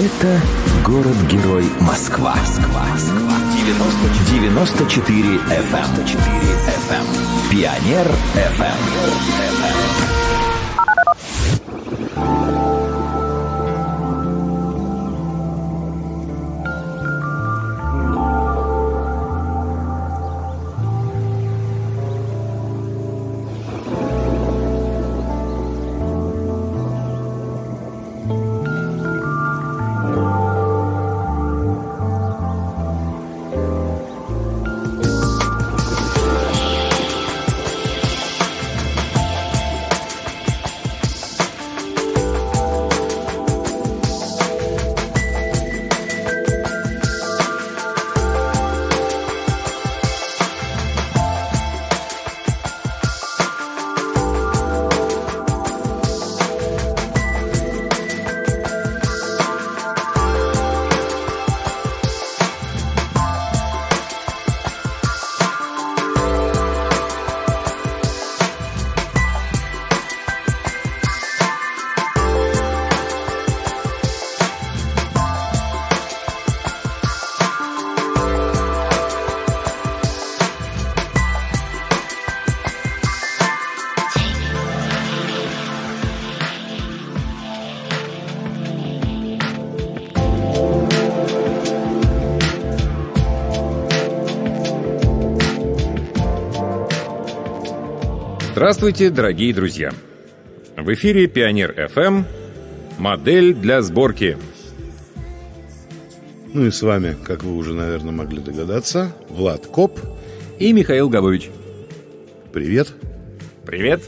это город-герой Москва. Москва. 94 FM. 94 FM. Пионер FM. Здравствуйте, дорогие друзья! В эфире Пионер FM «Модель для сборки». Ну и с вами, как вы уже, наверное, могли догадаться, Влад Коп и Михаил Габович. Привет. Привет.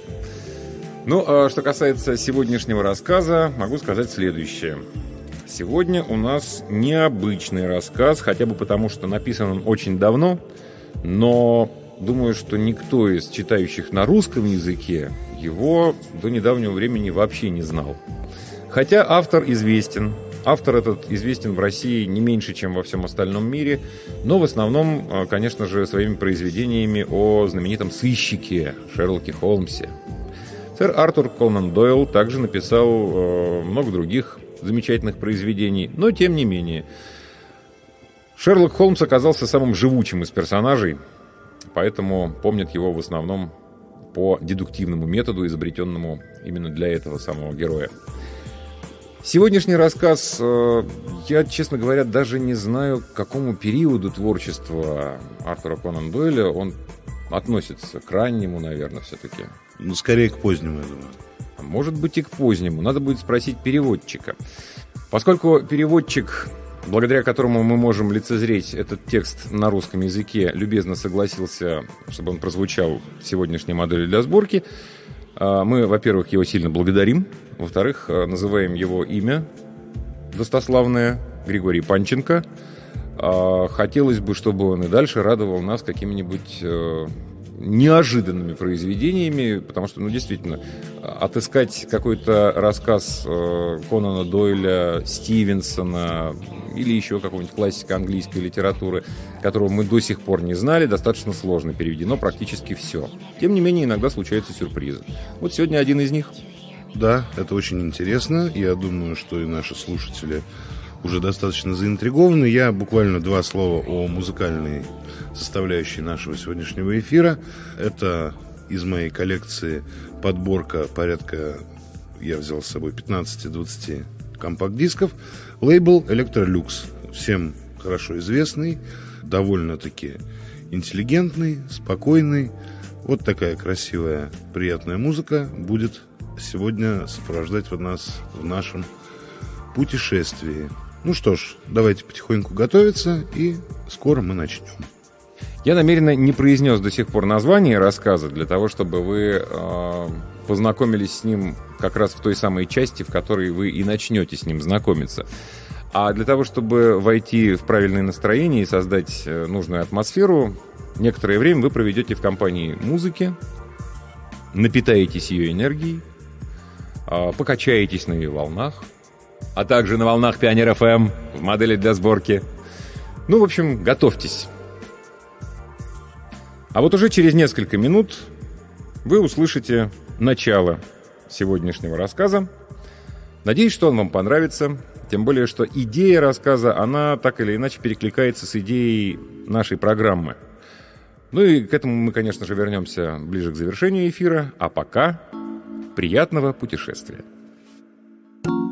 Ну, а что касается сегодняшнего рассказа, могу сказать следующее. Сегодня у нас необычный рассказ, хотя бы потому, что написан он очень давно, но думаю, что никто из читающих на русском языке его до недавнего времени вообще не знал. Хотя автор известен. Автор этот известен в России не меньше, чем во всем остальном мире, но в основном, а, конечно же, своими произведениями о знаменитом сыщике Шерлоке Холмсе. Сэр Артур Конан Дойл также написал э, много других замечательных произведений, но тем не менее. Шерлок Холмс оказался самым живучим из персонажей, поэтому помнят его в основном по дедуктивному методу, изобретенному именно для этого самого героя. Сегодняшний рассказ, э, я, честно говоря, даже не знаю, к какому периоду творчества Артура Конан Дойля он относится. К раннему, наверное, все-таки. Ну, скорее к позднему, я думаю. А может быть и к позднему. Надо будет спросить переводчика. Поскольку переводчик благодаря которому мы можем лицезреть этот текст на русском языке, любезно согласился, чтобы он прозвучал в сегодняшней модели для сборки. А, мы, во-первых, его сильно благодарим. Во-вторых, а, называем его имя достославное Григорий Панченко. А, хотелось бы, чтобы он и дальше радовал нас какими-нибудь э, неожиданными произведениями, потому что, ну, действительно, отыскать какой-то рассказ э, Конана Дойля, Стивенсона или еще какого-нибудь классика английской литературы, которого мы до сих пор не знали, достаточно сложно переведено практически все. Тем не менее, иногда случаются сюрпризы. Вот сегодня один из них. Да, это очень интересно. Я думаю, что и наши слушатели уже достаточно заинтригованы. Я буквально два слова о музыкальной составляющей нашего сегодняшнего эфира. Это из моей коллекции подборка порядка, я взял с собой 15-20 компакт-дисков. Лейбл Electrolux. Всем хорошо известный, довольно-таки интеллигентный, спокойный. Вот такая красивая, приятная музыка будет сегодня сопровождать нас в нашем путешествии. Ну что ж, давайте потихоньку готовиться, и скоро мы начнем. Я намеренно не произнес до сих пор название рассказа для того, чтобы вы э, познакомились с ним как раз в той самой части, в которой вы и начнете с ним знакомиться. А для того, чтобы войти в правильное настроение и создать э, нужную атмосферу, некоторое время вы проведете в компании музыки, напитаетесь ее энергией, э, покачаетесь на ее волнах, а также на волнах Пионер ФМ в модели для сборки. Ну, в общем, готовьтесь. А вот уже через несколько минут вы услышите начало сегодняшнего рассказа. Надеюсь, что он вам понравится. Тем более, что идея рассказа, она так или иначе перекликается с идеей нашей программы. Ну и к этому мы, конечно же, вернемся ближе к завершению эфира. А пока приятного путешествия. Пионер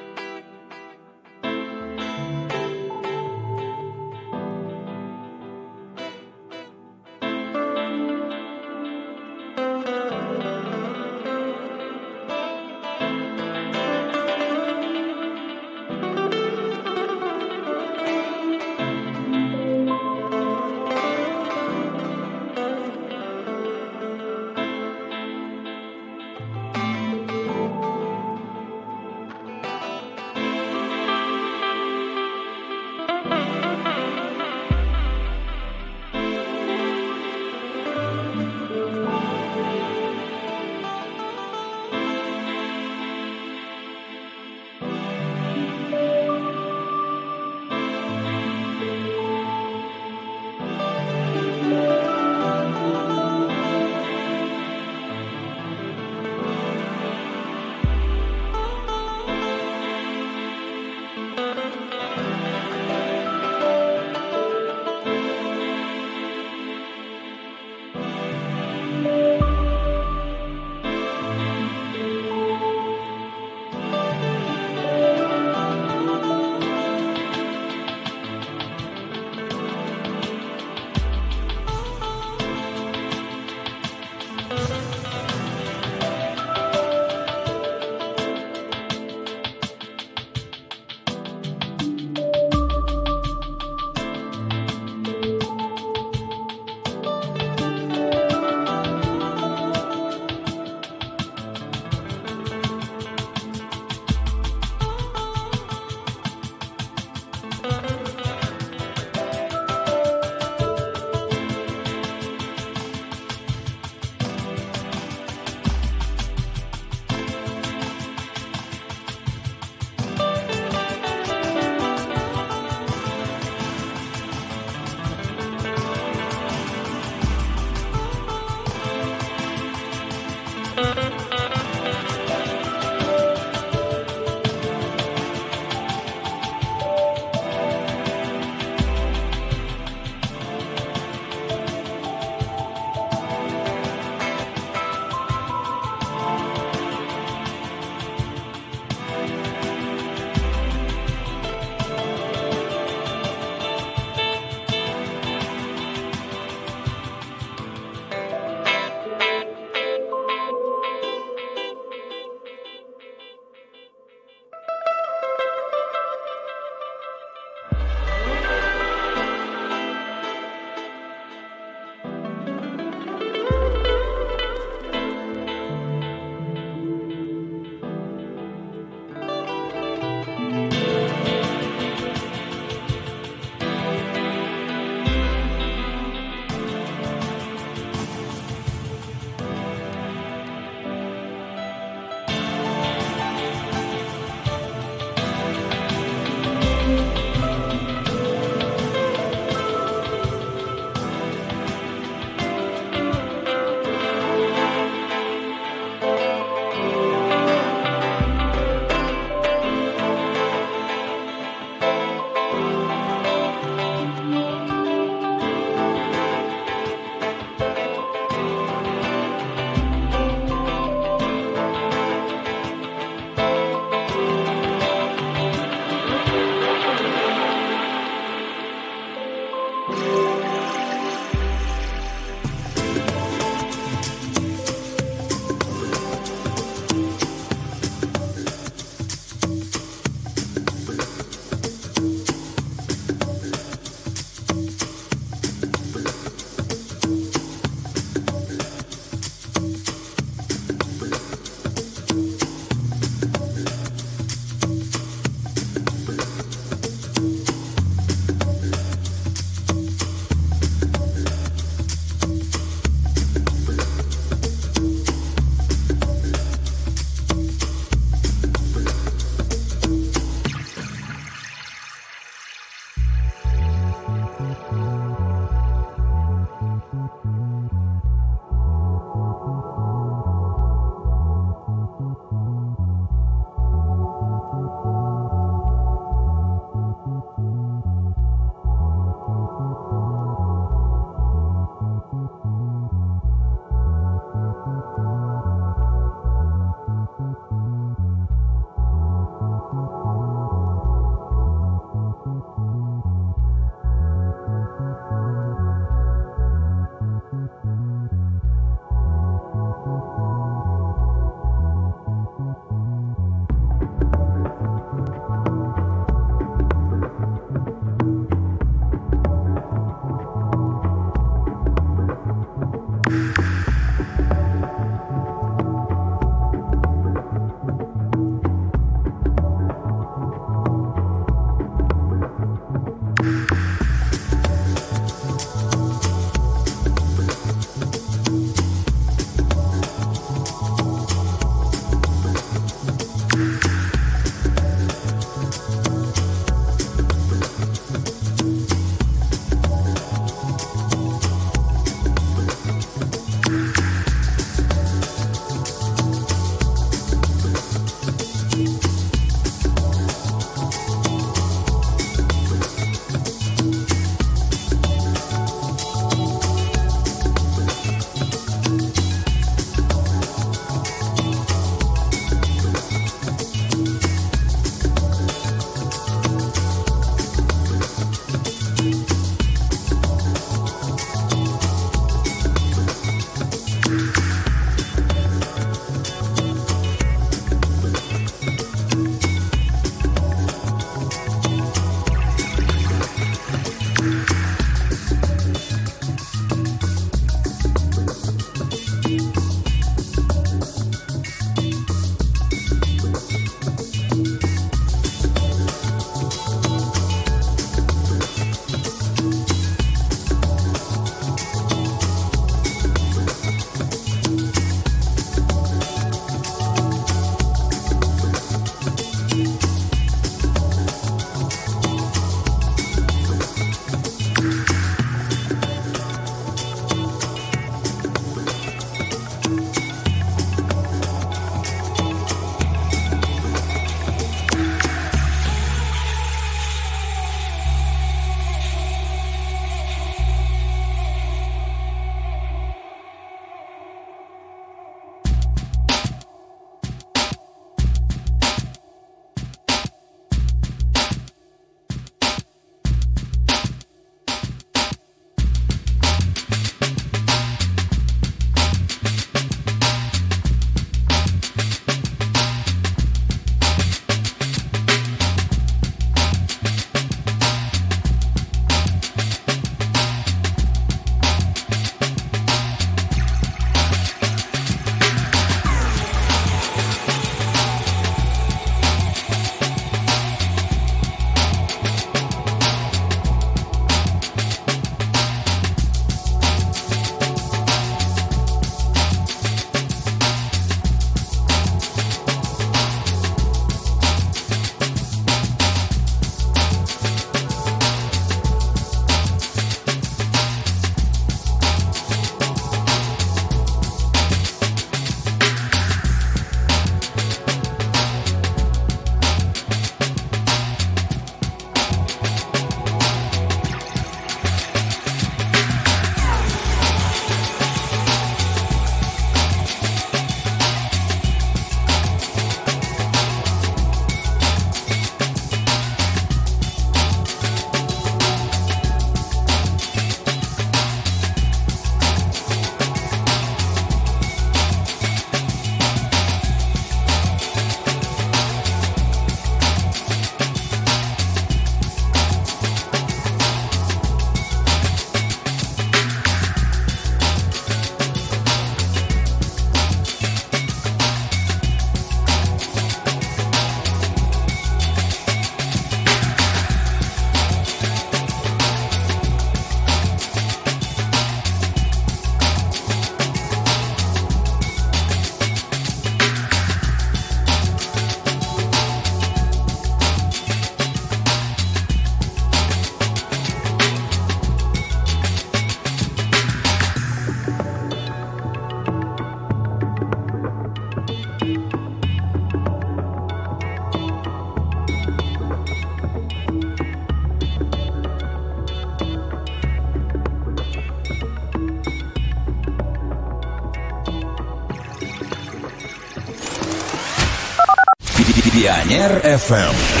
FM.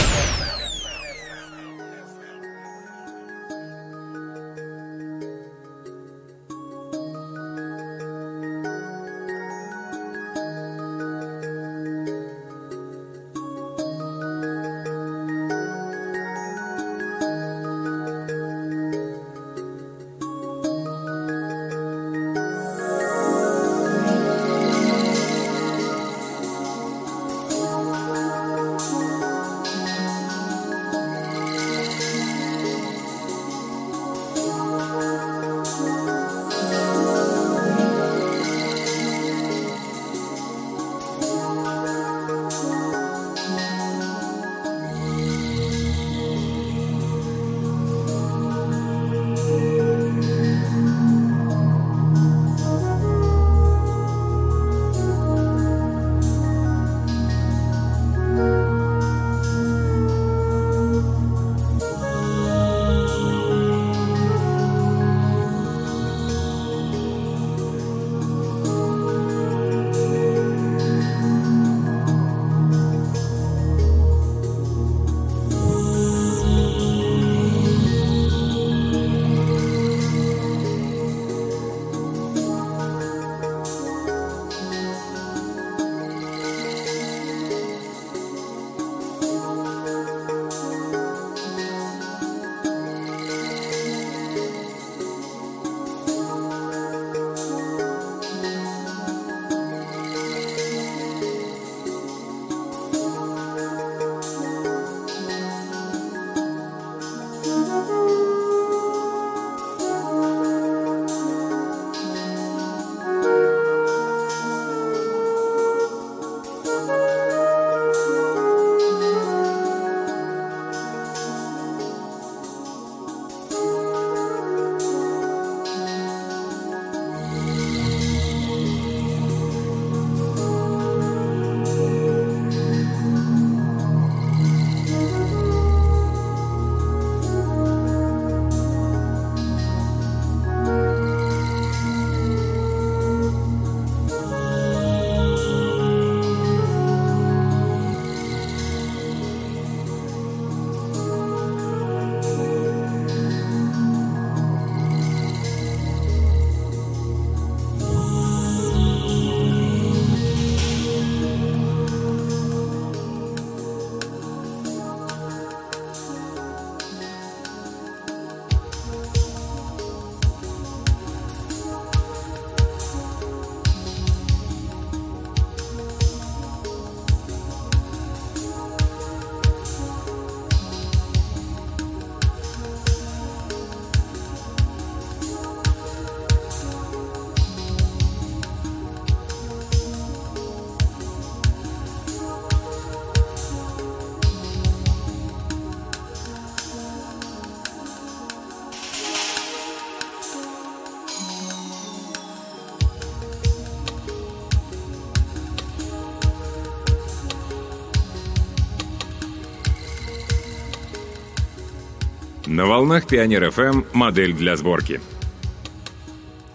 На волнах Пионер ФМ модель для сборки.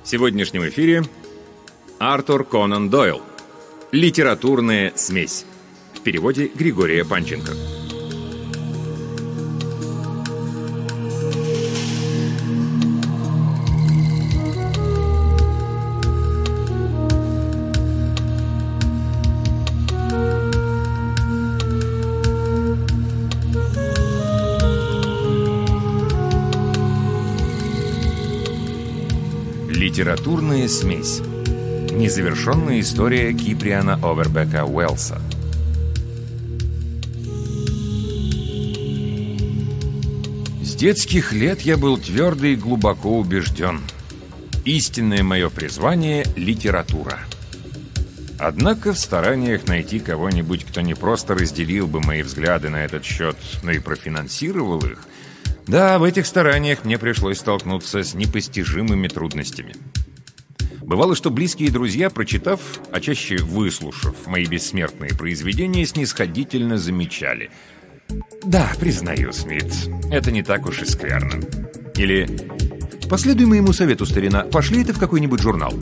В сегодняшнем эфире Артур Конан Дойл. Литературная смесь. В переводе Григория Панченко. Литературная смесь. Незавершенная история Киприана Овербека Уэллса. С детских лет я был твердо и глубоко убежден. Истинное мое призвание — литература. Однако в стараниях найти кого-нибудь, кто не просто разделил бы мои взгляды на этот счет, но и профинансировал их — да, в этих стараниях мне пришлось столкнуться с непостижимыми трудностями. Бывало, что близкие друзья, прочитав, а чаще выслушав мои бессмертные произведения, снисходительно замечали. «Да, признаю, Смит, это не так уж и скверно». Или «Последуй моему совету, старина, пошли это в какой-нибудь журнал».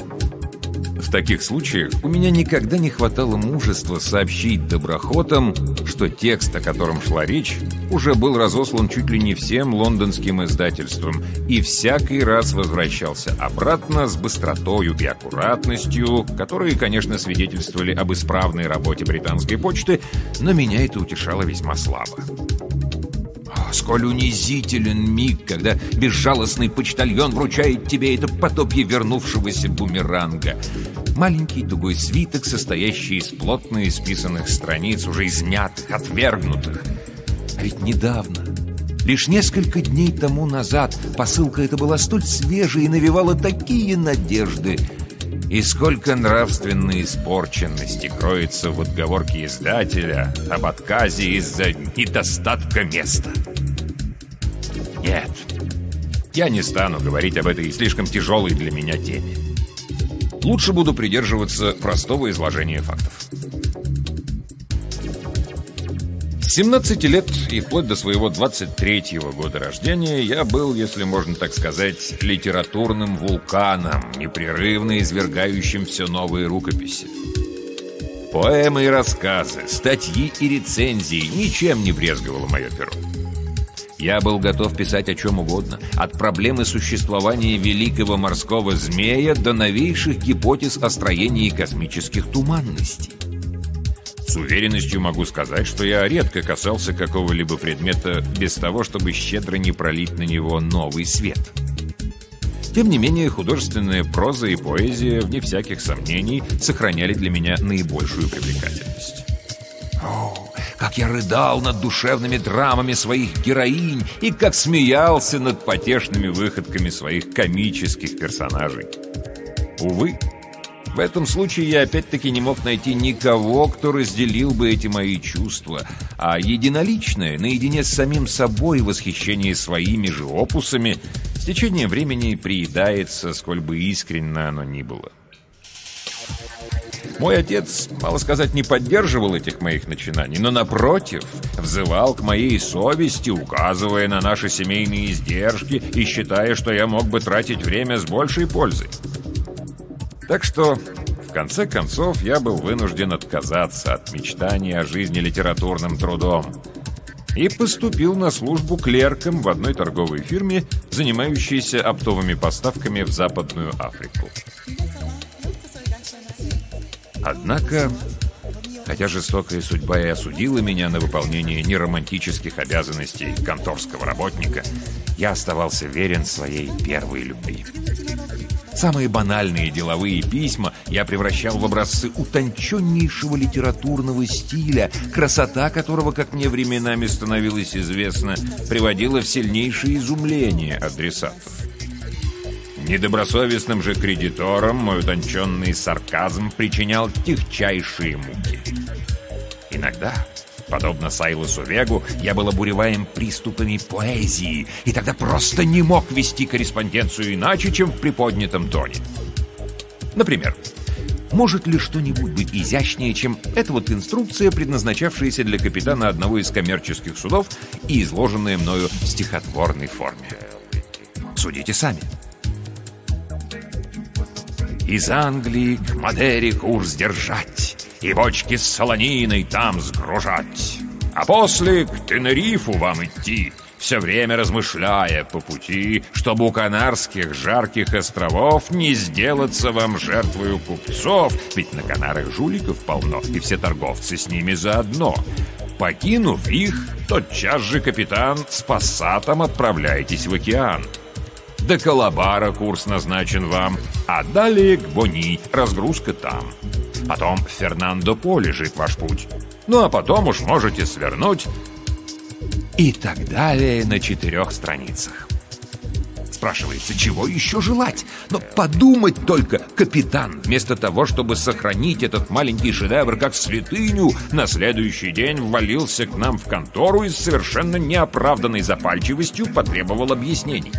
Таких случаях у меня никогда не хватало мужества сообщить доброхотам, что текст, о котором шла речь, уже был разослан чуть ли не всем лондонским издательствам и всякий раз возвращался обратно с быстротою и аккуратностью, которые, конечно, свидетельствовали об исправной работе британской почты, но меня это утешало весьма слабо. Сколь унизителен миг, когда безжалостный почтальон вручает тебе это потопье вернувшегося бумеранга. Маленький тугой свиток, состоящий из плотно исписанных страниц, уже измятых, отвергнутых. А ведь недавно, лишь несколько дней тому назад, посылка эта была столь свежей и навевала такие надежды — и сколько нравственной испорченности кроется в отговорке издателя об отказе из-за недостатка места. Нет, я не стану говорить об этой слишком тяжелой для меня теме. Лучше буду придерживаться простого изложения фактов. 17 лет и вплоть до своего 23-го года рождения я был, если можно так сказать, литературным вулканом, непрерывно извергающим все новые рукописи. Поэмы и рассказы, статьи и рецензии ничем не брезговало мое перо. Я был готов писать о чем угодно, от проблемы существования великого морского змея до новейших гипотез о строении космических туманностей. С уверенностью могу сказать, что я редко касался какого-либо предмета без того, чтобы щедро не пролить на него новый свет. Тем не менее, художественная проза и поэзия, вне всяких сомнений, сохраняли для меня наибольшую привлекательность. О, как я рыдал над душевными драмами своих героинь и как смеялся над потешными выходками своих комических персонажей. Увы, в этом случае я опять-таки не мог найти никого, кто разделил бы эти мои чувства, а единоличное, наедине с самим собой восхищение своими же опусами, с течением времени приедается, сколь бы искренно оно ни было. Мой отец, мало сказать, не поддерживал этих моих начинаний, но, напротив, взывал к моей совести, указывая на наши семейные издержки и считая, что я мог бы тратить время с большей пользой. Так что, в конце концов, я был вынужден отказаться от мечтаний о жизни литературным трудом и поступил на службу клерком в одной торговой фирме, занимающейся оптовыми поставками в Западную Африку. Однако, хотя жестокая судьба и осудила меня на выполнение неромантических обязанностей конторского работника, я оставался верен своей первой любви. Самые банальные деловые письма я превращал в образцы утонченнейшего литературного стиля, красота которого, как мне временами становилось известно, приводила в сильнейшее изумление адресатов. Недобросовестным же кредиторам мой утонченный сарказм причинял тихчайшие муки. Иногда Подобно Сайлосу Вегу, я был обуреваем приступами поэзии, и тогда просто не мог вести корреспонденцию иначе, чем в приподнятом тоне. Например, может ли что-нибудь быть изящнее, чем эта вот инструкция, предназначавшаяся для капитана одного из коммерческих судов и изложенная мною в стихотворной форме? Судите сами. Из Англии к Мадере курс держать и бочки с солониной там сгружать. А после к Тенерифу вам идти, все время размышляя по пути, чтобы у Канарских жарких островов не сделаться вам жертвою купцов, ведь на Канарах жуликов полно, и все торговцы с ними заодно. Покинув их, тотчас же, капитан, с пассатом отправляйтесь в океан. До Калабара курс назначен вам, а далее к Бони, разгрузка там. Потом в Фернандо-По лежит ваш путь. Ну а потом уж можете свернуть. И так далее на четырех страницах. Спрашивается, чего еще желать? Но подумать только, капитан, вместо того, чтобы сохранить этот маленький шедевр как святыню, на следующий день ввалился к нам в контору и с совершенно неоправданной запальчивостью потребовал объяснений.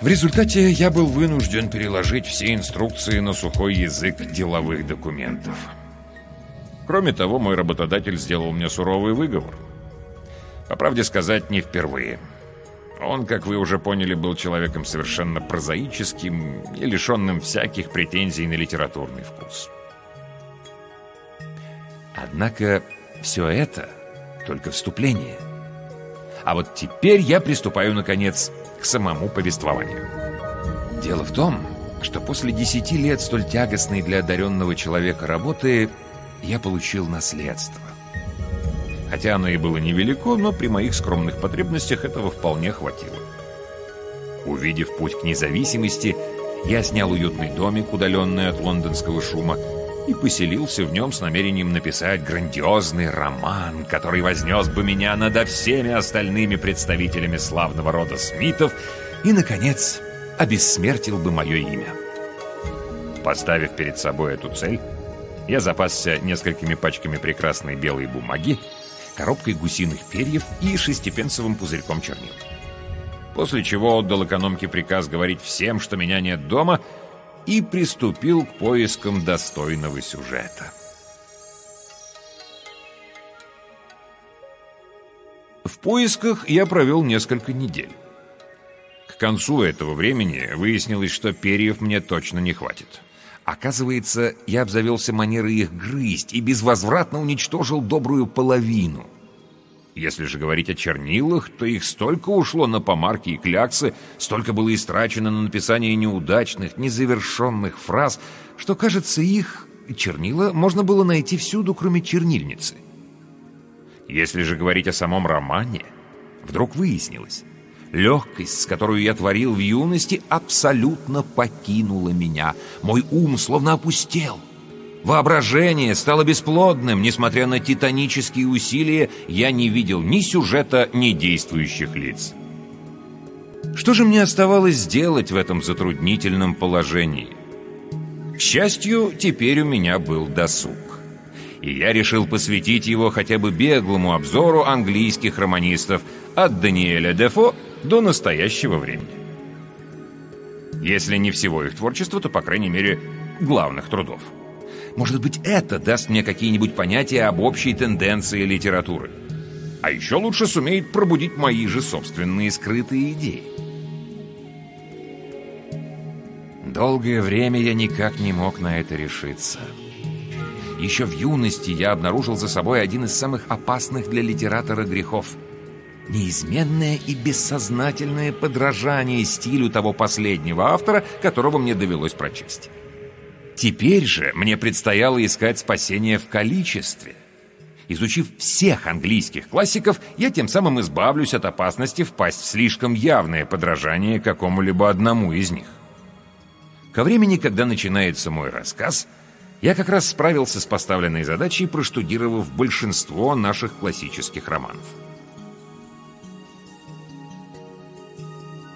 В результате я был вынужден переложить все инструкции на сухой язык деловых документов. Кроме того, мой работодатель сделал мне суровый выговор. По правде сказать, не впервые. Он, как вы уже поняли, был человеком совершенно прозаическим и лишенным всяких претензий на литературный вкус. Однако все это только вступление. А вот теперь я приступаю, наконец, к самому повествованию. Дело в том, что после десяти лет столь тягостной для одаренного человека работы я получил наследство. Хотя оно и было невелико, но при моих скромных потребностях этого вполне хватило. Увидев путь к независимости, я снял уютный домик, удаленный от лондонского шума, и поселился в нем с намерением написать грандиозный роман, который вознес бы меня над всеми остальными представителями славного рода Смитов и, наконец, обессмертил бы мое имя. Поставив перед собой эту цель, я запасся несколькими пачками прекрасной белой бумаги, коробкой гусиных перьев и шестипенсовым пузырьком чернил. После чего отдал экономке приказ говорить всем, что меня нет дома, и приступил к поискам достойного сюжета. В поисках я провел несколько недель. К концу этого времени выяснилось, что перьев мне точно не хватит. Оказывается, я обзавелся манерой их грызть и безвозвратно уничтожил добрую половину. Если же говорить о чернилах, то их столько ушло на помарки и кляксы, столько было истрачено на написание неудачных, незавершенных фраз, что, кажется, их, чернила, можно было найти всюду, кроме чернильницы. Если же говорить о самом романе, вдруг выяснилось, Легкость, с которой я творил в юности, абсолютно покинула меня. Мой ум словно опустел. Воображение стало бесплодным. Несмотря на титанические усилия, я не видел ни сюжета, ни действующих лиц. Что же мне оставалось сделать в этом затруднительном положении? К счастью, теперь у меня был досуг. И я решил посвятить его хотя бы беглому обзору английских романистов от Даниэля Дефо до настоящего времени. Если не всего их творчества, то, по крайней мере, главных трудов. Может быть, это даст мне какие-нибудь понятия об общей тенденции литературы. А еще лучше сумеет пробудить мои же собственные скрытые идеи. Долгое время я никак не мог на это решиться. Еще в юности я обнаружил за собой один из самых опасных для литератора грехов – неизменное и бессознательное подражание стилю того последнего автора, которого мне довелось прочесть. Теперь же мне предстояло искать спасение в количестве. Изучив всех английских классиков, я тем самым избавлюсь от опасности впасть в слишком явное подражание какому-либо одному из них. Ко времени, когда начинается мой рассказ, я как раз справился с поставленной задачей, проштудировав большинство наших классических романов.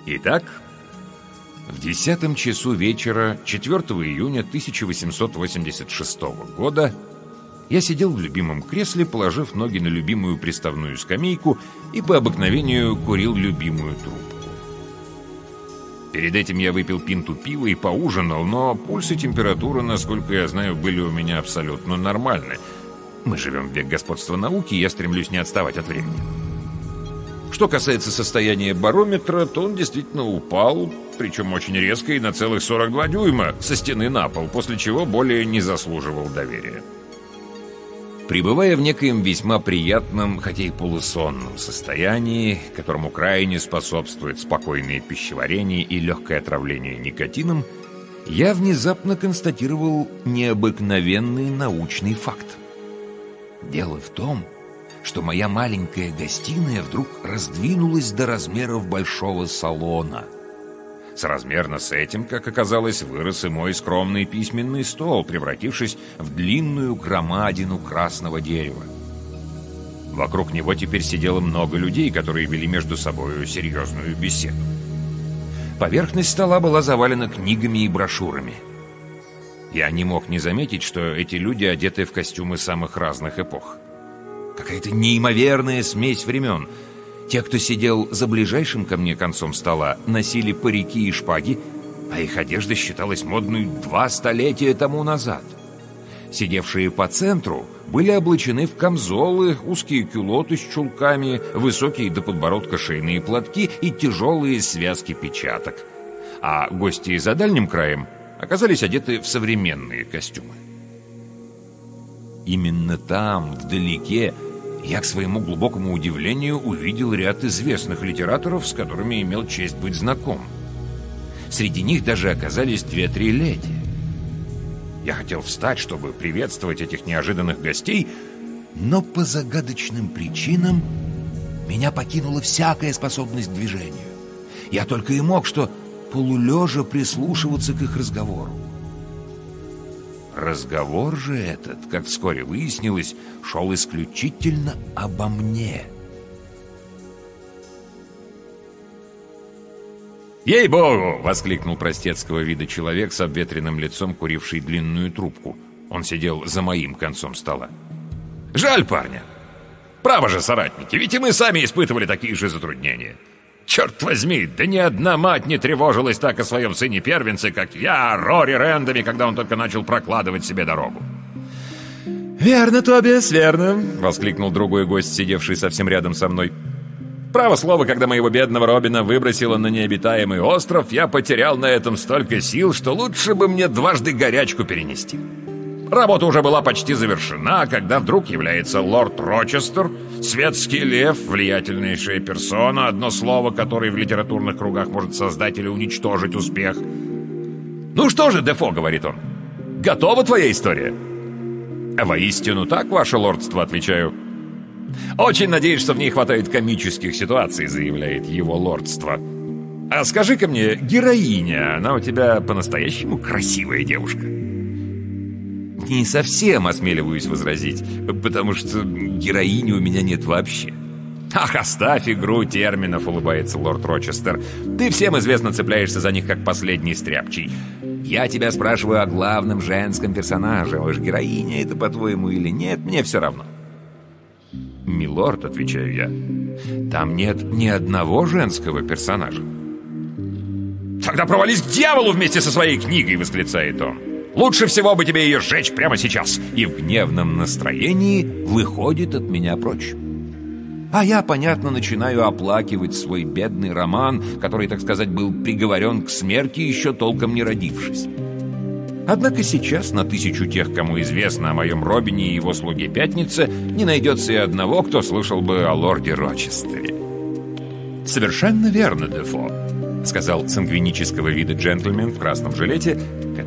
Итак, в десятом часу вечера 4 июня 1886 года я сидел в любимом кресле, положив ноги на любимую приставную скамейку и по обыкновению курил любимую трубку. Перед этим я выпил пинту пива и поужинал, но пульс и температура, насколько я знаю, были у меня абсолютно нормальны. Мы живем в век господства науки, и я стремлюсь не отставать от времени. Что касается состояния барометра, то он действительно упал, причем очень резко и на целых 42 дюйма со стены на пол, после чего более не заслуживал доверия. Пребывая в некоем весьма приятном, хотя и полусонном состоянии, которому крайне способствует спокойное пищеварение и легкое отравление никотином, я внезапно констатировал необыкновенный научный факт. Дело в том, что моя маленькая гостиная вдруг раздвинулась до размеров большого салона. Соразмерно с этим, как оказалось, вырос и мой скромный письменный стол, превратившись в длинную громадину красного дерева. Вокруг него теперь сидело много людей, которые вели между собой серьезную беседу. Поверхность стола была завалена книгами и брошюрами. Я не мог не заметить, что эти люди одеты в костюмы самых разных эпох. Какая-то неимоверная смесь времен. Те, кто сидел за ближайшим ко мне концом стола, носили парики и шпаги, а их одежда считалась модной два столетия тому назад. Сидевшие по центру были облачены в камзолы, узкие кюлоты с чулками, высокие до подбородка шейные платки и тяжелые связки печаток. А гости за дальним краем оказались одеты в современные костюмы. Именно там, вдалеке, я, к своему глубокому удивлению, увидел ряд известных литераторов, с которыми имел честь быть знаком. Среди них даже оказались две-три леди. Я хотел встать, чтобы приветствовать этих неожиданных гостей, но по загадочным причинам меня покинула всякая способность движению. Я только и мог что полулежа прислушиваться к их разговору. Разговор же этот, как вскоре выяснилось, шел исключительно обо мне. «Ей-богу!» — воскликнул простецкого вида человек с обветренным лицом, куривший длинную трубку. Он сидел за моим концом стола. «Жаль парня! Право же, соратники, ведь и мы сами испытывали такие же затруднения!» Черт возьми, да ни одна мать не тревожилась так о своем сыне-первенце, как я, Рори Рэндами, когда он только начал прокладывать себе дорогу. «Верно, Тобиас, верно!» — воскликнул другой гость, сидевший совсем рядом со мной. «Право слово, когда моего бедного Робина выбросило на необитаемый остров, я потерял на этом столько сил, что лучше бы мне дважды горячку перенести». Работа уже была почти завершена, когда вдруг является лорд Рочестер, светский лев, влиятельнейшая персона, одно слово, которое в литературных кругах может создать или уничтожить успех. «Ну что же, Дефо», — говорит он, — «готова твоя история?» «Воистину так, ваше лордство», — отвечаю. «Очень надеюсь, что в ней хватает комических ситуаций», — заявляет его лордство. «А скажи-ка мне, героиня, она у тебя по-настоящему красивая девушка?» Не совсем осмеливаюсь возразить, потому что героини у меня нет вообще. «Ах, оставь игру терминов», — улыбается лорд Рочестер. «Ты всем известно цепляешься за них, как последний стряпчий. Я тебя спрашиваю о главном женском персонаже. Вы же героиня это, по-твоему, или нет? Мне все равно». «Милорд», — отвечаю я, — «там нет ни одного женского персонажа». «Тогда провались к дьяволу вместе со своей книгой!» — восклицает он. Лучше всего бы тебе ее сжечь прямо сейчас!» И в гневном настроении выходит от меня прочь. А я, понятно, начинаю оплакивать свой бедный роман, который, так сказать, был приговорен к смерти, еще толком не родившись. Однако сейчас на тысячу тех, кому известно о моем Робине и его слуге Пятнице, не найдется и одного, кто слышал бы о лорде Рочестере. «Совершенно верно, Дефо», — сказал сангвинического вида джентльмен в красном жилете,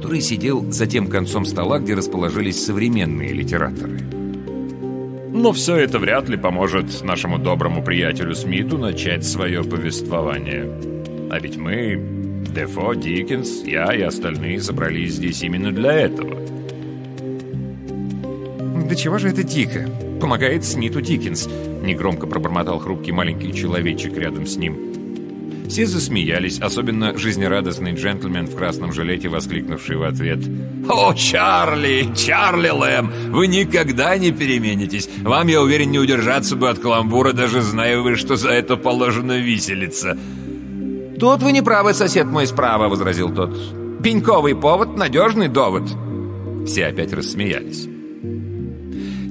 который сидел за тем концом стола, где расположились современные литераторы. Но все это вряд ли поможет нашему доброму приятелю Смиту начать свое повествование. А ведь мы, Дефо, Диккенс, я и остальные собрались здесь именно для этого. «Да чего же это дико? Помогает Смиту Диккенс», — негромко пробормотал хрупкий маленький человечек рядом с ним. Все засмеялись, особенно жизнерадостный джентльмен в красном жилете, воскликнувший в ответ. «О, Чарли! Чарли Лэм! Вы никогда не переменитесь! Вам, я уверен, не удержаться бы от каламбура, даже зная вы, что за это положено виселица!» «Тут вы не правы, сосед мой справа», — возразил тот. «Пеньковый повод — надежный довод». Все опять рассмеялись.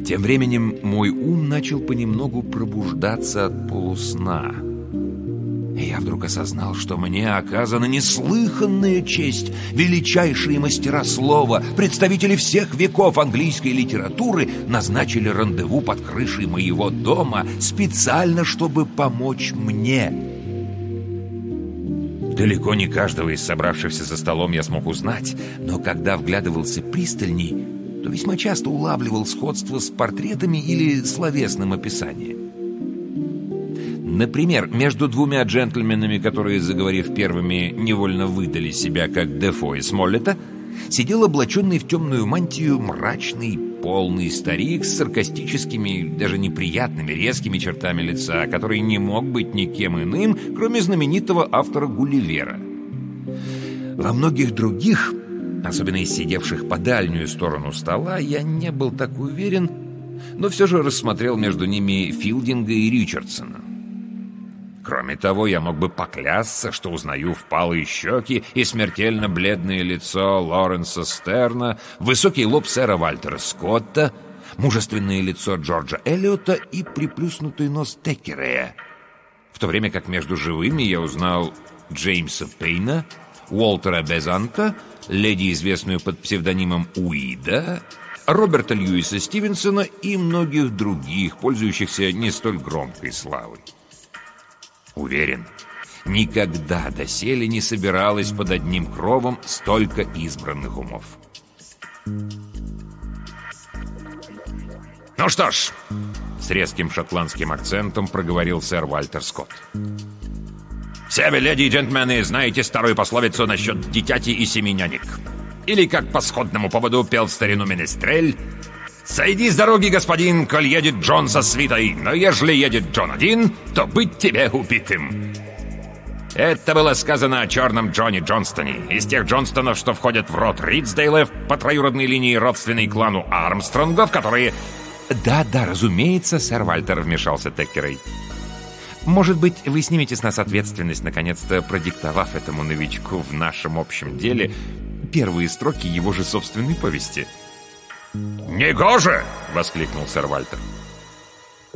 Тем временем мой ум начал понемногу пробуждаться от полусна — и я вдруг осознал, что мне оказана неслыханная честь. Величайшие мастера слова, представители всех веков английской литературы назначили рандеву под крышей моего дома специально, чтобы помочь мне. Далеко не каждого из собравшихся за столом я смог узнать, но когда вглядывался пристальней, то весьма часто улавливал сходство с портретами или словесным описанием. Например, между двумя джентльменами, которые, заговорив первыми, невольно выдали себя как Дефо и Смоллета, сидел облаченный в темную мантию мрачный, полный старик с саркастическими, даже неприятными, резкими чертами лица, который не мог быть никем иным, кроме знаменитого автора Гулливера. Во многих других, особенно из сидевших по дальнюю сторону стола, я не был так уверен, но все же рассмотрел между ними Филдинга и Ричардсона. Кроме того, я мог бы поклясться, что узнаю впалые щеки и смертельно бледное лицо Лоренса Стерна, высокий лоб сэра Вальтера Скотта, мужественное лицо Джорджа Эллиота и приплюснутый нос Текерея. В то время как между живыми я узнал Джеймса Пейна, Уолтера Безанта, леди, известную под псевдонимом Уида, Роберта Льюиса Стивенсона и многих других, пользующихся не столь громкой славой. Уверен, никогда доселе не собиралось под одним кровом столько избранных умов. «Ну что ж», — с резким шотландским акцентом проговорил сэр Вальтер Скотт. «Все вы, леди и джентльмены, знаете старую пословицу насчет дитяти и семеняник. Или, как по сходному поводу пел в старину Менестрель, «Сойди с дороги, господин, коль едет Джон со свитой, но ежели едет Джон один, то быть тебе убитым». Это было сказано о черном Джоне Джонстоне, из тех Джонстонов, что входят в род Ридсдейлов по троюродной линии родственной клану Армстронгов, которые... «Да-да, разумеется, сэр Вальтер», — вмешался Теккерей. «Может быть, вы снимете с нас ответственность, наконец-то продиктовав этому новичку в нашем общем деле первые строки его же собственной повести?» «Негоже!» — воскликнул сэр Вальтер.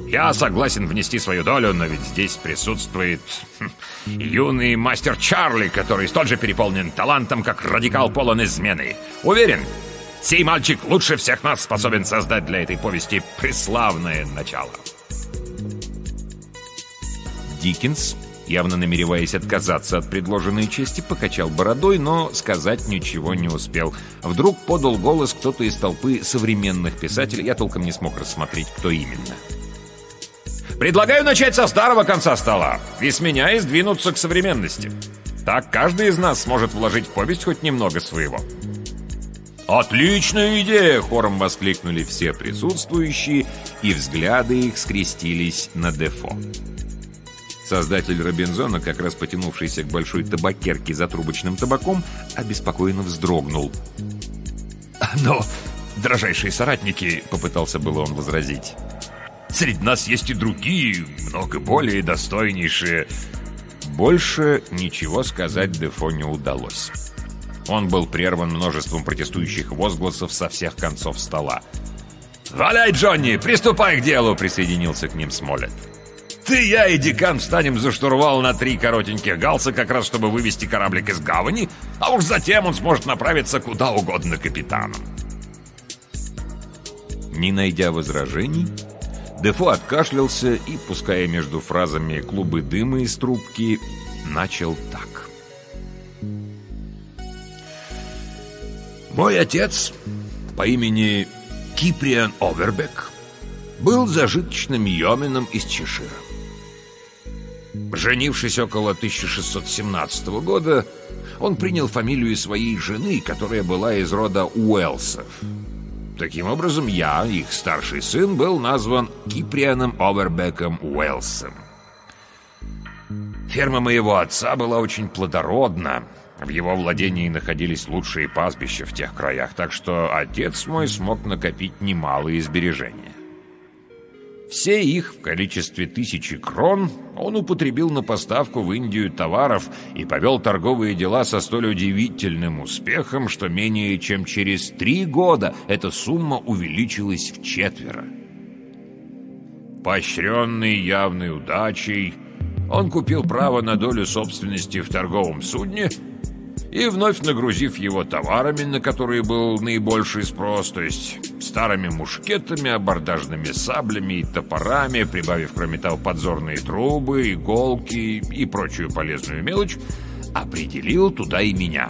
«Я согласен внести свою долю, но ведь здесь присутствует хм, юный мастер Чарли, который столь же переполнен талантом, как радикал полон измены. Уверен, сей мальчик лучше всех нас способен создать для этой повести преславное начало». Диккенс явно намереваясь отказаться от предложенной чести, покачал бородой, но сказать ничего не успел. Вдруг подал голос кто-то из толпы современных писателей, я толком не смог рассмотреть, кто именно. «Предлагаю начать со старого конца стола и с меня и сдвинуться к современности. Так каждый из нас сможет вложить в повесть хоть немного своего». «Отличная идея!» — хором воскликнули все присутствующие, и взгляды их скрестились на Дефо. Создатель Робинзона, как раз потянувшийся к большой табакерке за трубочным табаком, обеспокоенно вздрогнул. «Но, дрожайшие соратники!» — попытался было он возразить. «Среди нас есть и другие, много более достойнейшие...» Больше ничего сказать Дефо не удалось. Он был прерван множеством протестующих возгласов со всех концов стола. «Валяй, Джонни, приступай к делу!» — присоединился к ним Смолет. Ты, я и декан встанем за штурвал на три коротеньких галса, как раз чтобы вывести кораблик из гавани, а уж затем он сможет направиться куда угодно капитаном. Не найдя возражений, Дефо откашлялся и, пуская между фразами клубы дыма из трубки, начал так. «Мой отец по имени Киприан Овербек был зажиточным йоменом из Чешира. Женившись около 1617 года, он принял фамилию своей жены, которая была из рода Уэлсов. Таким образом, я, их старший сын, был назван Киприаном Овербеком Уэлсом. Ферма моего отца была очень плодородна. В его владении находились лучшие пастбища в тех краях, так что отец мой смог накопить немалые сбережения. Все их в количестве тысячи крон он употребил на поставку в Индию товаров и повел торговые дела со столь удивительным успехом, что менее чем через три года эта сумма увеличилась в четверо. Поощренный явной удачей, он купил право на долю собственности в торговом судне – и вновь нагрузив его товарами, на которые был наибольший спрос, то есть старыми мушкетами, абордажными саблями и топорами, прибавив, кроме того, подзорные трубы, иголки и прочую полезную мелочь, определил туда и меня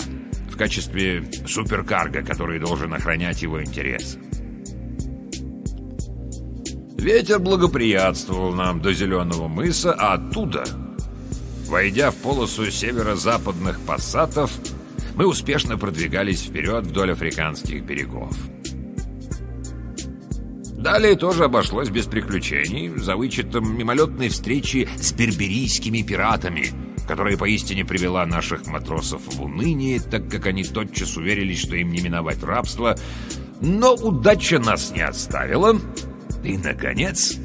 в качестве суперкарга, который должен охранять его интересы. Ветер благоприятствовал нам до Зеленого мыса, а оттуда Войдя в полосу северо-западных пассатов, мы успешно продвигались вперед вдоль африканских берегов. Далее тоже обошлось без приключений, за вычетом мимолетной встречи с берберийскими пиратами, которая поистине привела наших матросов в уныние, так как они тотчас уверились, что им не миновать рабство. Но удача нас не оставила. И, наконец,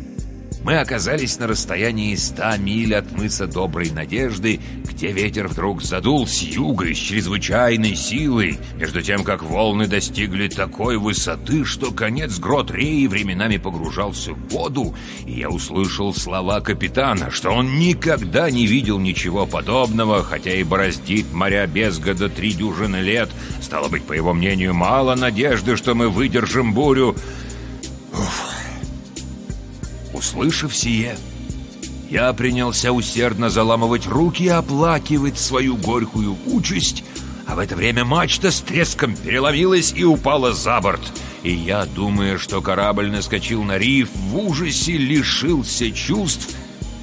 мы оказались на расстоянии ста миль от мыса Доброй Надежды, где ветер вдруг задул с юга с чрезвычайной силой, между тем, как волны достигли такой высоты, что конец грот реи временами погружался в воду, и я услышал слова капитана, что он никогда не видел ничего подобного, хотя и бороздит моря без года три дюжины лет. Стало быть, по его мнению, мало надежды, что мы выдержим бурю. Уф. Услышав сие, я принялся усердно заламывать руки и оплакивать свою горькую участь, а в это время мачта с треском переломилась и упала за борт. И я, думая, что корабль наскочил на риф, в ужасе лишился чувств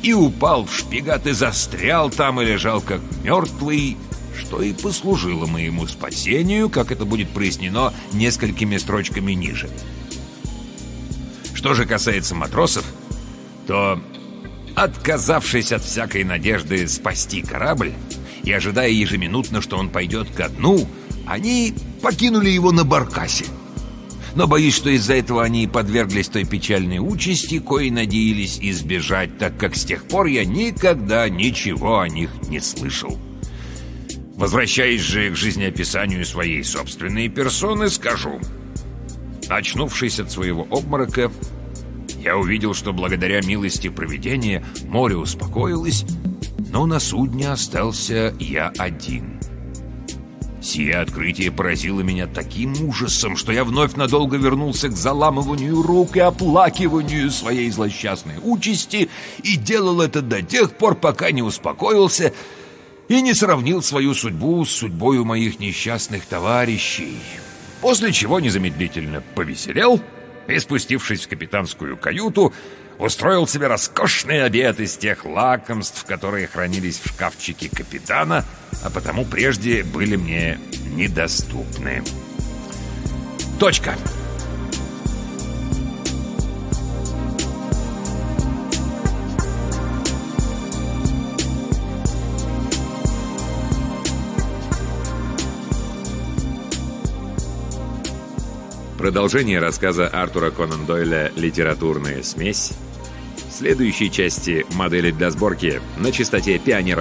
и упал в шпигат и застрял там и лежал как мертвый, что и послужило моему спасению, как это будет прояснено несколькими строчками ниже. Что же касается матросов, то, отказавшись от всякой надежды спасти корабль и ожидая ежеминутно, что он пойдет ко дну, они покинули его на баркасе. Но боюсь, что из-за этого они подверглись той печальной участи, коей надеялись избежать, так как с тех пор я никогда ничего о них не слышал. Возвращаясь же к жизнеописанию своей собственной персоны, скажу. Очнувшись от своего обморока, я увидел, что благодаря милости провидения море успокоилось, но на судне остался я один. Сие открытие поразило меня таким ужасом, что я вновь надолго вернулся к заламыванию рук и оплакиванию своей злосчастной участи и делал это до тех пор, пока не успокоился и не сравнил свою судьбу с судьбою моих несчастных товарищей. После чего незамедлительно повеселел — и, спустившись в капитанскую каюту, устроил себе роскошный обед из тех лакомств, которые хранились в шкафчике капитана, а потому прежде были мне недоступны. Точка. Продолжение рассказа Артура Конан Дойля «Литературная смесь» в следующей части «Модели для сборки» на частоте Пионер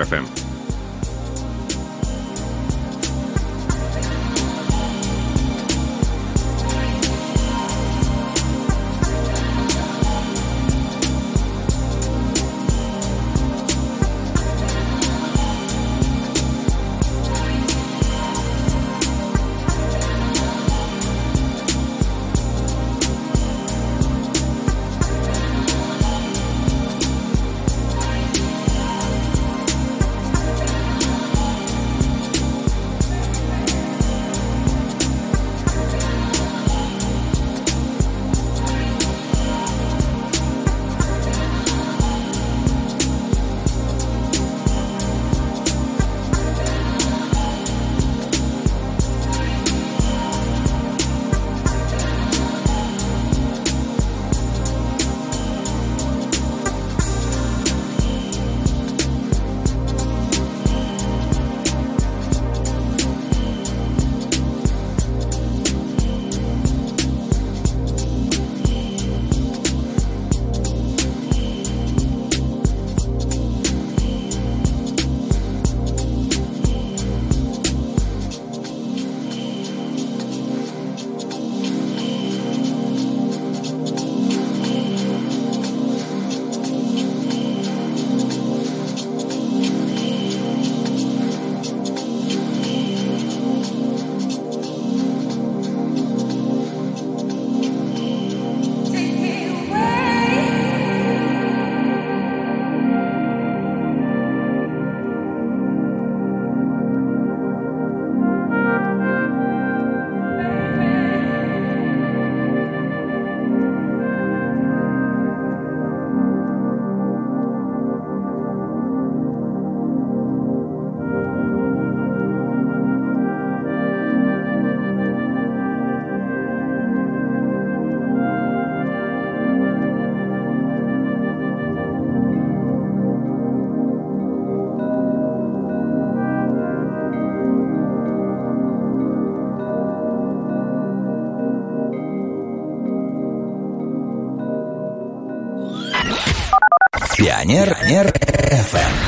Пионер, Пионер FM.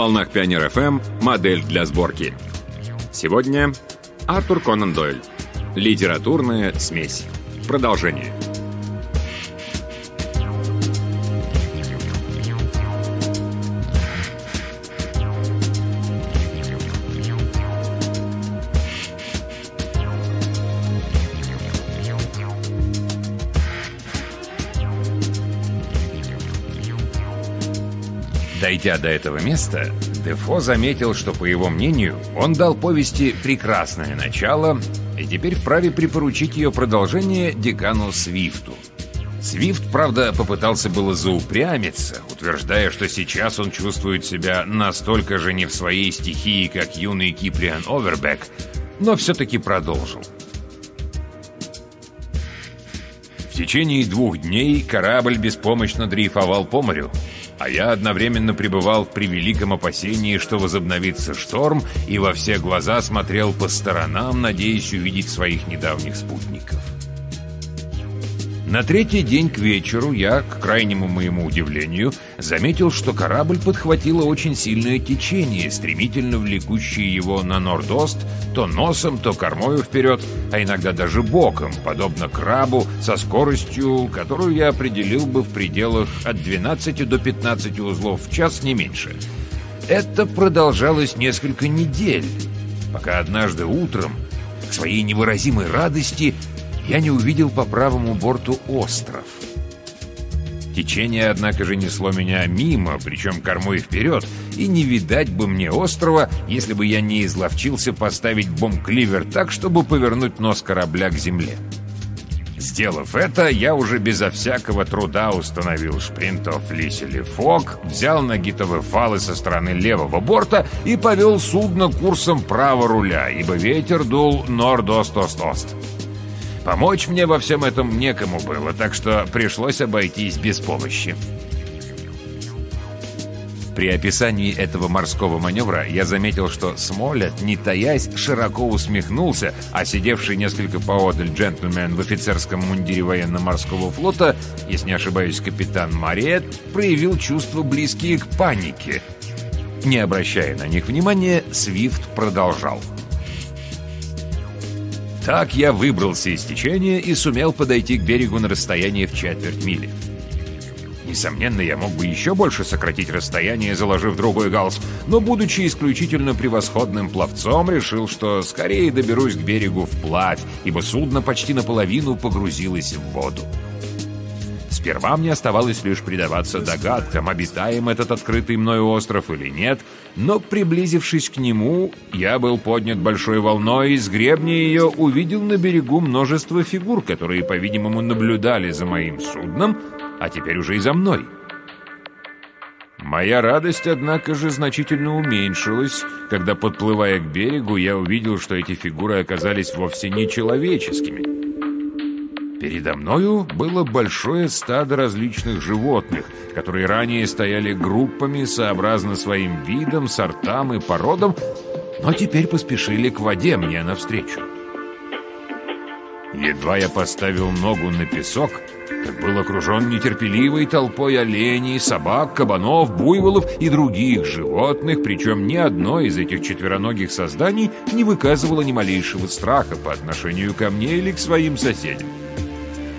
Волнах Пионер ФМ модель для сборки. Сегодня Артур Конан Дойль. Литературная смесь. Продолжение. Дойдя до этого места, Дефо заметил, что, по его мнению, он дал повести прекрасное начало и теперь вправе припоручить ее продолжение декану Свифту. Свифт, правда, попытался было заупрямиться, утверждая, что сейчас он чувствует себя настолько же не в своей стихии, как юный Киприан Овербек, но все-таки продолжил. В течение двух дней корабль беспомощно дрейфовал по морю, а я одновременно пребывал в превеликом опасении, что возобновится шторм, и во все глаза смотрел по сторонам, надеясь увидеть своих недавних спутников. На третий день к вечеру я, к крайнему моему удивлению, заметил, что корабль подхватило очень сильное течение, стремительно влекущее его на норд-ост, то носом, то кормою вперед, а иногда даже боком, подобно крабу, со скоростью, которую я определил бы в пределах от 12 до 15 узлов в час, не меньше. Это продолжалось несколько недель, пока однажды утром, к своей невыразимой радости, я не увидел по правому борту остров. Течение, однако же, несло меня мимо, причем кормой вперед, и не видать бы мне острова, если бы я не изловчился поставить бомб-кливер так, чтобы повернуть нос корабля к земле. Сделав это, я уже безо всякого труда установил шпринтов лисели фок, взял нагитовые фалы со стороны левого борта и повел судно курсом право руля, ибо ветер дул норд-ост-ост-ост. Помочь мне во всем этом некому было, так что пришлось обойтись без помощи. При описании этого морского маневра я заметил, что Смолет, не таясь, широко усмехнулся, а сидевший несколько поодаль джентльмен в офицерском мундире военно-морского флота, если не ошибаюсь, капитан Мариет, проявил чувства, близкие к панике. Не обращая на них внимания, Свифт продолжал. Так я выбрался из течения и сумел подойти к берегу на расстояние в четверть мили. Несомненно, я мог бы еще больше сократить расстояние, заложив другой галс, но, будучи исключительно превосходным пловцом, решил, что скорее доберусь к берегу вплавь, ибо судно почти наполовину погрузилось в воду. Сперва мне оставалось лишь предаваться догадкам, обитаем этот открытый мною остров или нет, но, приблизившись к нему, я был поднят большой волной и с гребня ее увидел на берегу множество фигур, которые, по-видимому, наблюдали за моим судном, а теперь уже и за мной. Моя радость, однако же, значительно уменьшилась, когда, подплывая к берегу, я увидел, что эти фигуры оказались вовсе не человеческими. Передо мною было большое стадо различных животных, которые ранее стояли группами сообразно своим видам, сортам и породам, но теперь поспешили к воде мне навстречу. Едва я поставил ногу на песок, как был окружен нетерпеливой толпой оленей, собак, кабанов, буйволов и других животных, причем ни одно из этих четвероногих созданий не выказывало ни малейшего страха по отношению ко мне или к своим соседям.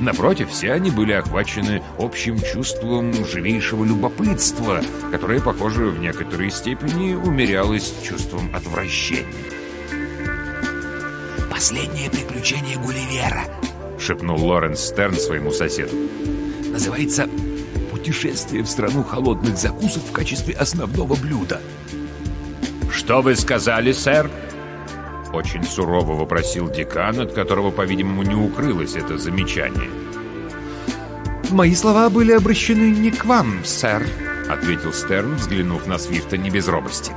Напротив, все они были охвачены общим чувством живейшего любопытства, которое, похоже, в некоторой степени умерялось чувством отвращения. Последнее приключение Гулливера. — шепнул Лоренс Стерн своему соседу. Называется «Путешествие в страну холодных закусок в качестве основного блюда». «Что вы сказали, сэр?» Очень сурово вопросил декан, от которого, по-видимому, не укрылось это замечание. «Мои слова были обращены не к вам, сэр», — ответил Стерн, взглянув на Свифта не без робости.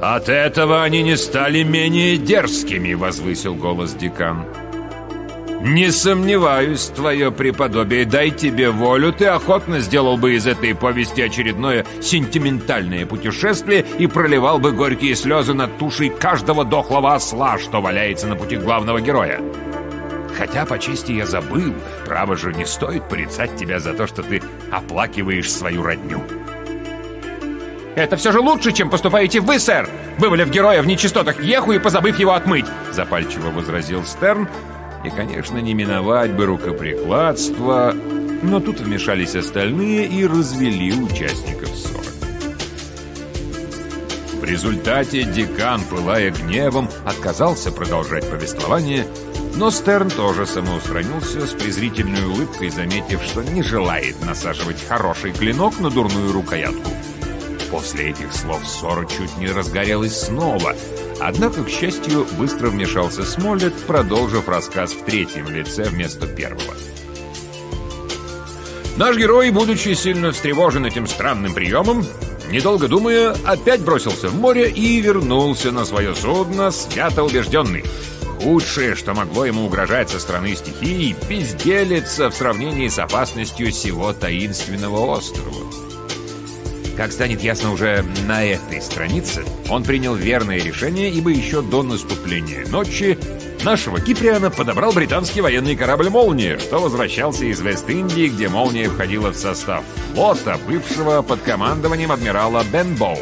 «От этого они не стали менее дерзкими», — возвысил голос декан. «Не сомневаюсь, твое преподобие, дай тебе волю, ты охотно сделал бы из этой повести очередное сентиментальное путешествие и проливал бы горькие слезы над тушей каждого дохлого осла, что валяется на пути главного героя. Хотя, по чести, я забыл, право же не стоит порицать тебя за то, что ты оплакиваешь свою родню». «Это все же лучше, чем поступаете вы, сэр, вывалив героя в нечистотах Еху и позабыв его отмыть!» Запальчиво возразил Стерн, и, конечно, не миновать бы рукоприкладства, но тут вмешались остальные и развели участников ссоры. В результате декан, пылая гневом, отказался продолжать повествование, но Стерн тоже самоустранился с презрительной улыбкой, заметив, что не желает насаживать хороший клинок на дурную рукоятку. После этих слов ссора чуть не разгорелась снова — Однако, к счастью, быстро вмешался Смоллет, продолжив рассказ в третьем лице вместо первого. Наш герой, будучи сильно встревожен этим странным приемом, недолго думая, опять бросился в море и вернулся на свое судно, свято убежденный. Худшее, что могло ему угрожать со стороны стихии, безделится в сравнении с опасностью всего таинственного острова. Как станет ясно уже на этой странице, он принял верное решение, ибо еще до наступления ночи нашего Киприана подобрал британский военный корабль «Молния», что возвращался из Вест-Индии, где «Молния» входила в состав флота, бывшего под командованием адмирала Бенбоу.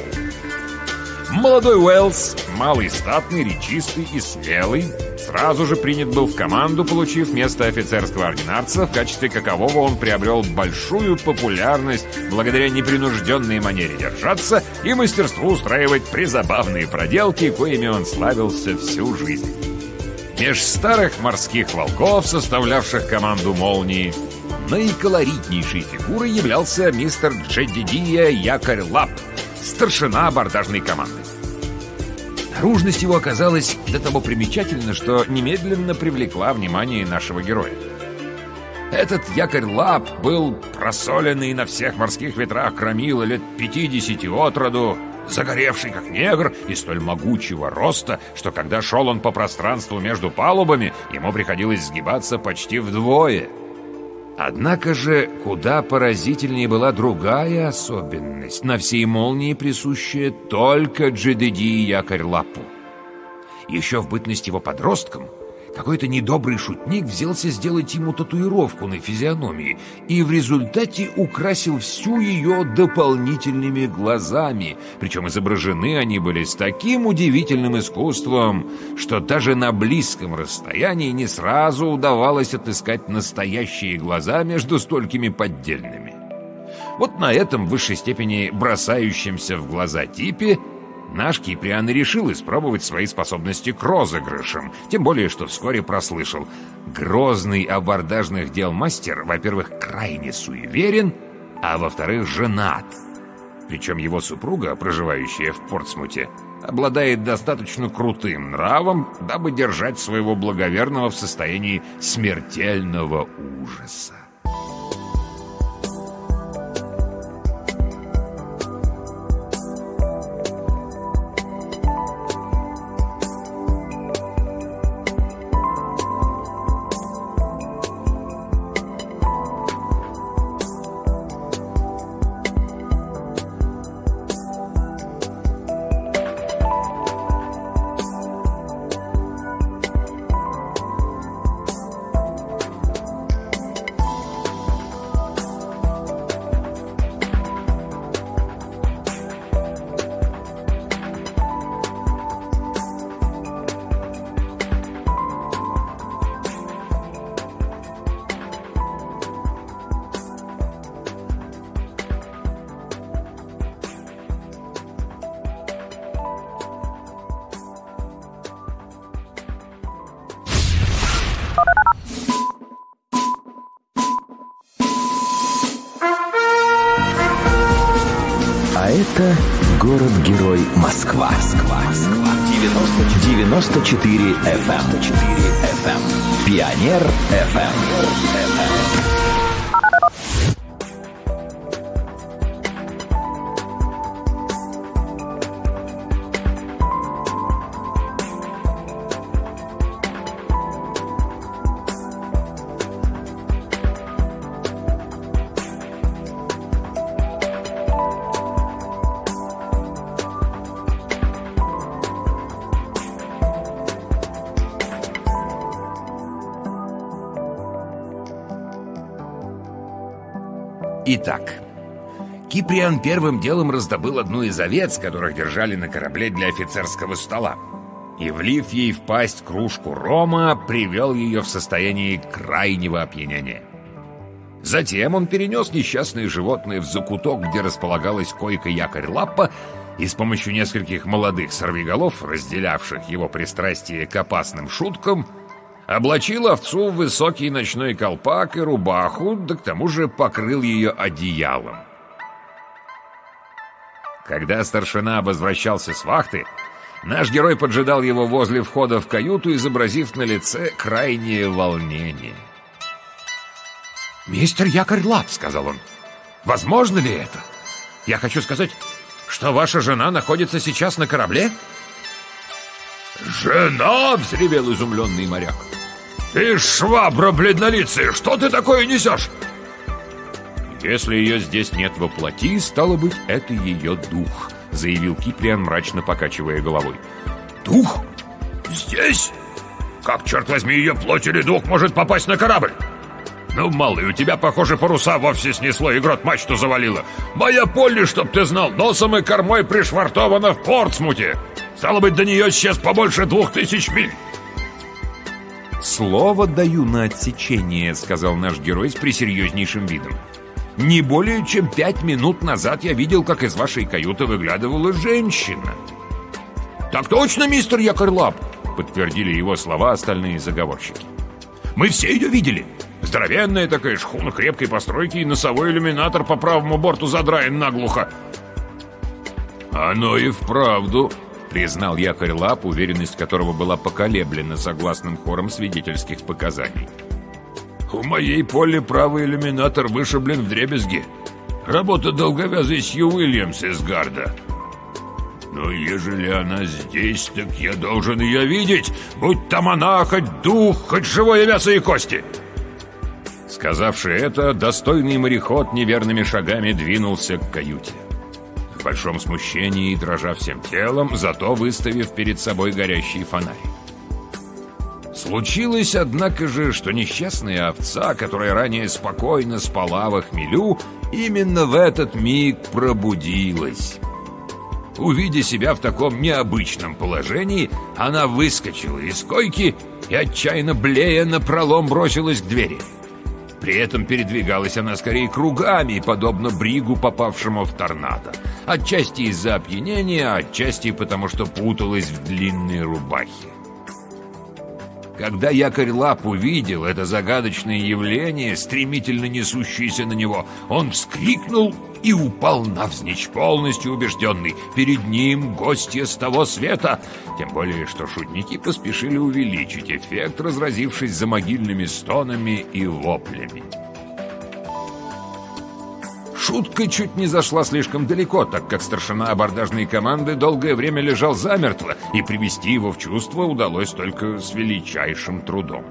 Молодой Уэллс, малый статный, речистый и смелый, сразу же принят был в команду, получив место офицерского ординарца, в качестве какового он приобрел большую популярность благодаря непринужденной манере держаться и мастерству устраивать призабавные проделки, коими он славился всю жизнь. Меж старых морских волков, составлявших команду «Молнии», наиколоритнейшей фигурой являлся мистер Джедидия Якорь Лап, старшина абордажной команды. Наружность его оказалась до того примечательна, что немедленно привлекла внимание нашего героя. Этот якорь лап был просоленный на всех морских ветрах кромила лет 50 от роду, загоревший как негр и столь могучего роста, что когда шел он по пространству между палубами, ему приходилось сгибаться почти вдвое — Однако же куда поразительнее была другая особенность, на всей молнии присущая только Джедеди и Якорь Лапу. Еще в бытность его подростком какой-то недобрый шутник взялся сделать ему татуировку на физиономии и в результате украсил всю ее дополнительными глазами. Причем изображены они были с таким удивительным искусством, что даже на близком расстоянии не сразу удавалось отыскать настоящие глаза между столькими поддельными. Вот на этом в высшей степени бросающемся в глаза типе – Наш Киприан решил испробовать свои способности к розыгрышам, тем более, что вскоре прослышал. Грозный абордажных дел мастер, во-первых, крайне суеверен, а во-вторых, женат. Причем его супруга, проживающая в Портсмуте, обладает достаточно крутым нравом, дабы держать своего благоверного в состоянии смертельного ужаса. Итак, Киприан первым делом раздобыл одну из овец, которых держали на корабле для офицерского стола. И, влив ей в пасть кружку рома, привел ее в состояние крайнего опьянения. Затем он перенес несчастное животное в закуток, где располагалась койка-якорь Лаппа, и с помощью нескольких молодых сорвиголов, разделявших его пристрастие к опасным шуткам, Облачил овцу в высокий ночной колпак и рубаху, да к тому же покрыл ее одеялом. Когда старшина возвращался с вахты, наш герой поджидал его возле входа в каюту, изобразив на лице крайнее волнение. «Мистер Якорь Лап», — сказал он, — «возможно ли это? Я хочу сказать, что ваша жена находится сейчас на корабле?» «Жена!» — взревел изумленный моряк. «Ты швабра бледнолицая! Что ты такое несешь?» «Если ее здесь нет воплоти, стало быть, это ее дух», — заявил Киприан, мрачно покачивая головой. «Дух? Здесь? Как, черт возьми, ее плоть или дух может попасть на корабль?» «Ну, малый, у тебя, похоже, паруса вовсе снесло и грот мачту завалило. Моя Полли, чтоб ты знал, носом и кормой пришвартована в Портсмуте. Стало быть, до нее сейчас побольше двух тысяч миль. «Слово даю на отсечение», — сказал наш герой с присерьезнейшим видом. «Не более чем пять минут назад я видел, как из вашей каюты выглядывала женщина». «Так точно, мистер Якорлап!» — подтвердили его слова остальные заговорщики. «Мы все ее видели. Здоровенная такая шхуна крепкой постройки и носовой иллюминатор по правому борту задраен наглухо». «Оно и вправду признал якорь лап, уверенность которого была поколеблена согласным хором свидетельских показаний. «У моей поле правый иллюминатор вышиблен в дребезги. Работа долговязой Сью Уильямс из Гарда. Но ежели она здесь, так я должен ее видеть, будь там она, хоть дух, хоть живое мясо и кости!» Сказавши это, достойный мореход неверными шагами двинулся к каюте большом смущении и дрожа всем телом, зато выставив перед собой горящий фонарь. Случилось, однако же, что несчастная овца, которая ранее спокойно спала в хмелю, именно в этот миг пробудилась. Увидя себя в таком необычном положении, она выскочила из койки и, отчаянно блея, напролом бросилась к двери. При этом передвигалась она скорее кругами, подобно бригу, попавшему в торнадо. Отчасти из-за опьянения, отчасти потому, что путалась в длинной рубахе. Когда якорь лап увидел это загадочное явление, стремительно несущееся на него, он вскрикнул и упал навзничь, полностью убежденный. Перед ним гостья с того света. Тем более, что шутники поспешили увеличить эффект, разразившись за могильными стонами и воплями. Шутка чуть не зашла слишком далеко, так как старшина абордажной команды долгое время лежал замертво, и привести его в чувство удалось только с величайшим трудом.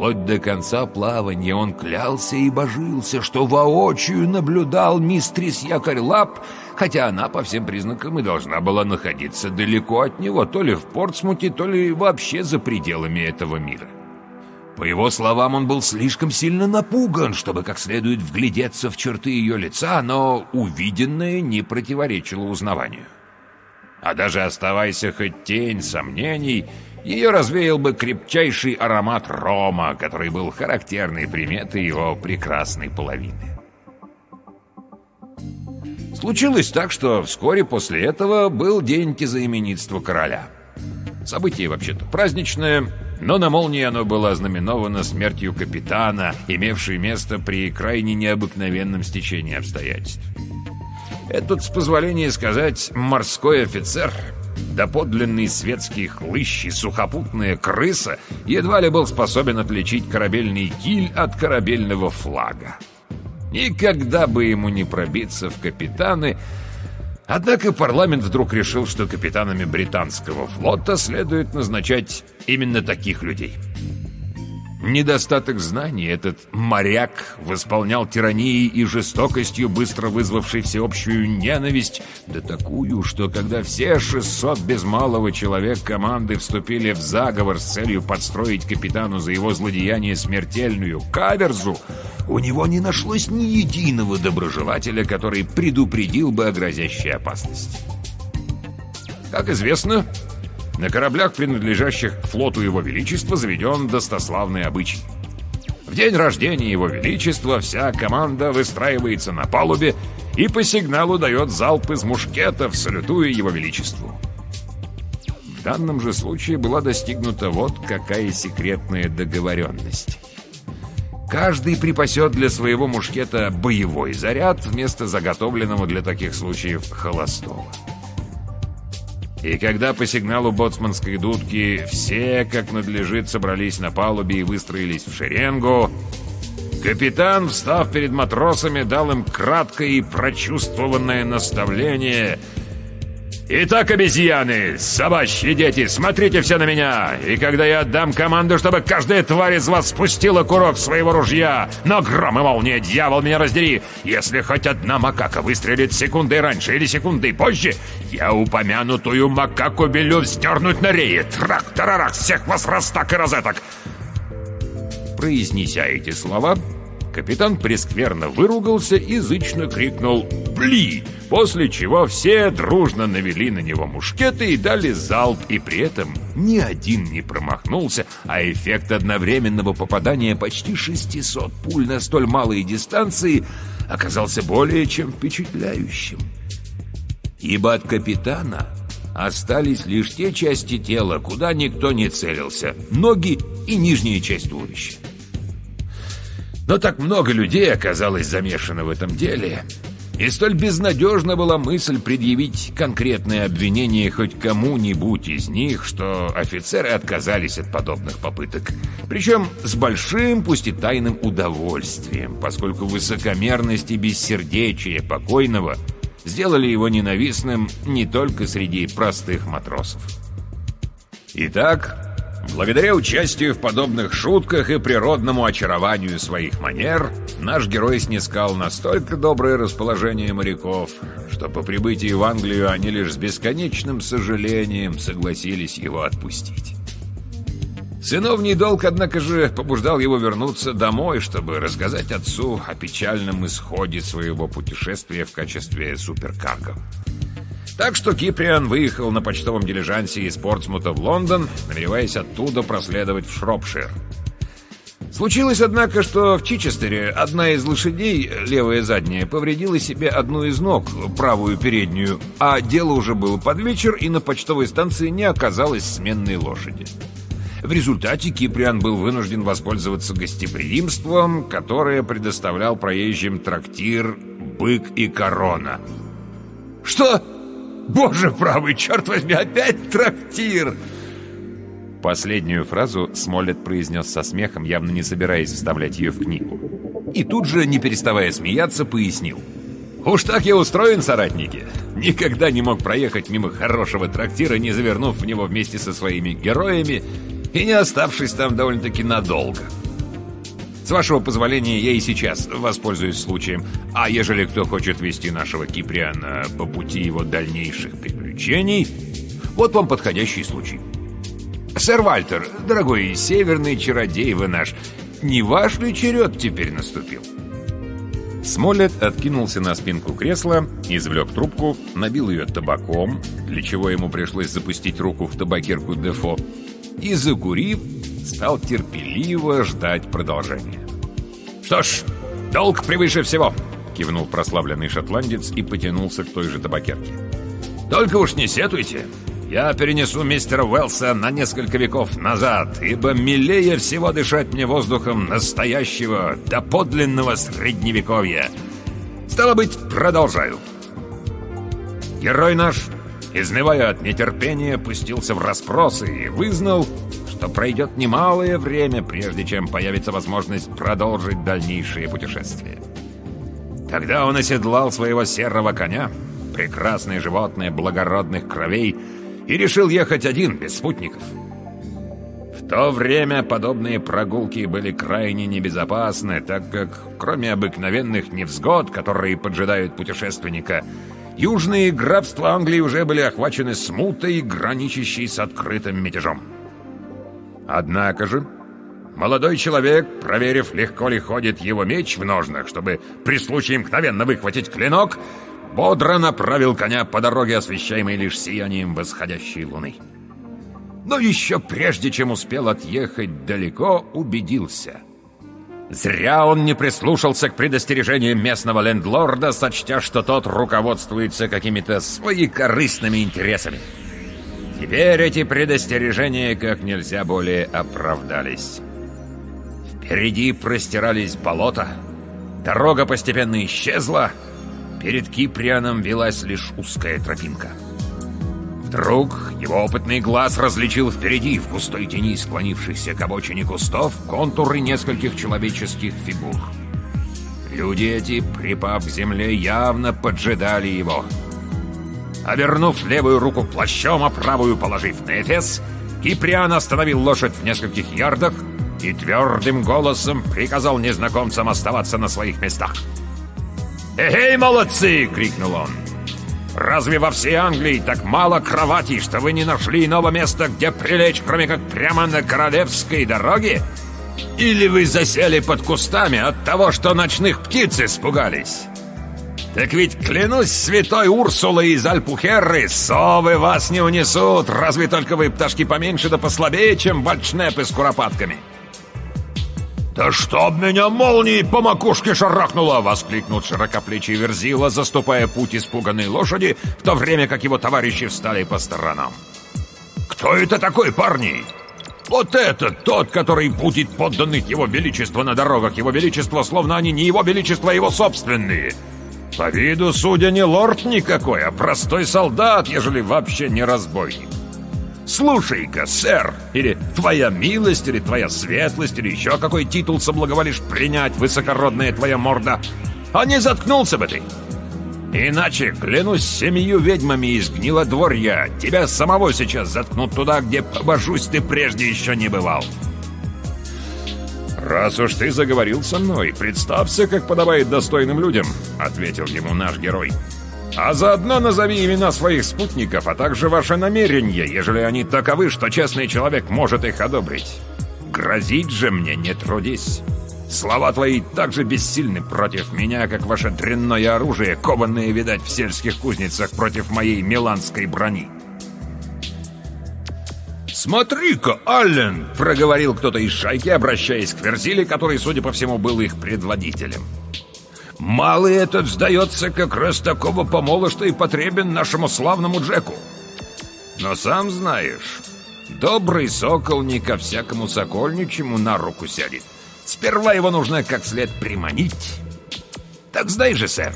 Вплоть до конца плавания он клялся и божился, что воочию наблюдал мистрис Якорь Лап, хотя она по всем признакам и должна была находиться далеко от него, то ли в Портсмуте, то ли вообще за пределами этого мира. По его словам, он был слишком сильно напуган, чтобы как следует вглядеться в черты ее лица, но увиденное не противоречило узнаванию. А даже оставайся хоть тень сомнений, ее развеял бы крепчайший аромат рома, который был характерной приметой его прекрасной половины. Случилось так, что вскоре после этого был день тезаименитства короля. Событие вообще-то праздничное, но на молнии оно было ознаменовано смертью капитана, имевшей место при крайне необыкновенном стечении обстоятельств. Этот, с позволения сказать, морской офицер, доподлинный светский хлыщ и сухопутная крыса едва ли был способен отличить корабельный киль от корабельного флага. Никогда бы ему не пробиться в капитаны, однако парламент вдруг решил, что капитанами британского флота следует назначать именно таких людей — Недостаток знаний этот моряк восполнял тиранией и жестокостью, быстро вызвавшей всеобщую ненависть, да такую, что когда все 600 без малого человек команды вступили в заговор с целью подстроить капитану за его злодеяние смертельную каверзу, у него не нашлось ни единого доброжелателя, который предупредил бы о грозящей опасности. Как известно, на кораблях, принадлежащих флоту Его Величества, заведен достославный обычай. В день рождения Его Величества вся команда выстраивается на палубе и по сигналу дает залп из мушкетов, салютуя Его Величеству. В данном же случае была достигнута вот какая секретная договоренность. Каждый припасет для своего мушкета боевой заряд вместо заготовленного для таких случаев холостого. И когда по сигналу боцманской дудки все, как надлежит, собрались на палубе и выстроились в шеренгу, капитан, встав перед матросами, дал им краткое и прочувствованное наставление — «Итак, обезьяны, собачьи дети, смотрите все на меня! И когда я отдам команду, чтобы каждая тварь из вас спустила курок своего ружья, но гром и молния, дьявол, меня раздери! Если хоть одна макака выстрелит секундой раньше или секундой позже, я упомянутую макаку велю вздернуть на рее! Трах-тарарах, всех вас раз так и розеток!» Произнеся эти слова, Капитан прескверно выругался и зычно крикнул «Бли!», после чего все дружно навели на него мушкеты и дали залп, и при этом ни один не промахнулся, а эффект одновременного попадания почти 600 пуль на столь малой дистанции оказался более чем впечатляющим. Ибо от капитана остались лишь те части тела, куда никто не целился — ноги и нижняя часть туловища. Но так много людей оказалось замешано в этом деле. И столь безнадежна была мысль предъявить конкретное обвинение хоть кому-нибудь из них, что офицеры отказались от подобных попыток. Причем с большим, пусть и тайным удовольствием, поскольку высокомерность и бессердечие покойного сделали его ненавистным не только среди простых матросов. Итак, Благодаря участию в подобных шутках и природному очарованию своих манер, наш герой снискал настолько доброе расположение моряков, что по прибытии в Англию они лишь с бесконечным сожалением согласились его отпустить. Сыновний долг, однако же, побуждал его вернуться домой, чтобы рассказать отцу о печальном исходе своего путешествия в качестве суперкарго. Так что Киприан выехал на почтовом дилижансе из Портсмута в Лондон, намереваясь оттуда проследовать в Шропшир. Случилось, однако, что в Чичестере одна из лошадей, левая задняя, повредила себе одну из ног, правую переднюю, а дело уже было под вечер, и на почтовой станции не оказалось сменной лошади. В результате Киприан был вынужден воспользоваться гостеприимством, которое предоставлял проезжим трактир «Бык и корона». «Что?» Боже правый, черт возьми, опять трактир!» Последнюю фразу Смолет произнес со смехом, явно не собираясь вставлять ее в книгу. И тут же, не переставая смеяться, пояснил. «Уж так я устроен, соратники. Никогда не мог проехать мимо хорошего трактира, не завернув в него вместе со своими героями и не оставшись там довольно-таки надолго. С вашего позволения, я и сейчас воспользуюсь случаем. А ежели кто хочет вести нашего Киприана по пути его дальнейших приключений, вот вам подходящий случай. Сэр Вальтер, дорогой северный чародей вы наш, не ваш ли черед теперь наступил? Смолет откинулся на спинку кресла, извлек трубку, набил ее табаком, для чего ему пришлось запустить руку в табакерку Дефо, и, закурив, стал терпеливо ждать продолжения. «Что ж, долг превыше всего!» — кивнул прославленный шотландец и потянулся к той же табакерке. «Только уж не сетуйте! Я перенесу мистера Уэллса на несколько веков назад, ибо милее всего дышать мне воздухом настоящего, доподлинного средневековья. Стало быть, продолжаю. Герой наш, изнывая от нетерпения, пустился в расспросы и вызнал, что пройдет немалое время, прежде чем появится возможность продолжить дальнейшее путешествие. Тогда он оседлал своего серого коня, прекрасное животное благородных кровей, и решил ехать один, без спутников. В то время подобные прогулки были крайне небезопасны, так как, кроме обыкновенных невзгод, которые поджидают путешественника, южные графства Англии уже были охвачены смутой, граничащей с открытым мятежом. Однако же, молодой человек, проверив, легко ли ходит его меч в ножнах, чтобы при случае мгновенно выхватить клинок, бодро направил коня по дороге, освещаемой лишь сиянием восходящей луны. Но еще прежде, чем успел отъехать далеко, убедился. Зря он не прислушался к предостережениям местного лендлорда, сочтя, что тот руководствуется какими-то своекорыстными интересами. Теперь эти предостережения как нельзя более оправдались. Впереди простирались болота, дорога постепенно исчезла, перед Киприаном велась лишь узкая тропинка. Вдруг его опытный глаз различил впереди, в густой тени склонившихся к обочине кустов, контуры нескольких человеческих фигур. Люди эти, припав к земле, явно поджидали его. Обернув левую руку плащом, а правую положив на эфес, Киприан остановил лошадь в нескольких ярдах и твердым голосом приказал незнакомцам оставаться на своих местах. «Эй, молодцы!» — крикнул он. Разве во всей Англии так мало кроватей, что вы не нашли иного места, где прилечь, кроме как прямо на королевской дороге? Или вы засели под кустами от того, что ночных птиц испугались? Так ведь, клянусь святой Урсулой из Альпухерры, совы вас не унесут, разве только вы пташки поменьше да послабее, чем бальчнепы с куропатками. «Да чтоб меня молнией по макушке шарахнуло!» — воскликнул широкоплечий Верзила, заступая путь испуганной лошади, в то время как его товарищи встали по сторонам. «Кто это такой, парни?» «Вот это тот, который будет подданных его величества на дорогах его величества, словно они не его величество, а его собственные!» По виду, судя, не лорд никакой, а простой солдат, ежели вообще не разбойник. «Слушай-ка, сэр, или твоя милость, или твоя светлость, или еще какой титул соблаговолишь принять, высокородная твоя морда, а не заткнулся бы ты!» Иначе, клянусь семью ведьмами из гнилодворья, тебя самого сейчас заткнут туда, где, побожусь, ты прежде еще не бывал. «Раз уж ты заговорил со мной, представься, как подобает достойным людям», — ответил ему наш герой. А заодно назови имена своих спутников, а также ваши намерения, ежели они таковы, что честный человек может их одобрить. Грозить же мне не трудись. Слова твои так же бессильны против меня, как ваше дрянное оружие, кованное, видать, в сельских кузницах против моей миланской брони. «Смотри-ка, Аллен!» — проговорил кто-то из шайки, обращаясь к Верзиле, который, судя по всему, был их предводителем. Малый этот сдается как раз такого помола, что и потребен нашему славному Джеку. Но сам знаешь, добрый сокол не ко всякому сокольничему на руку сядет. Сперва его нужно как след приманить. Так знаешь же, сэр,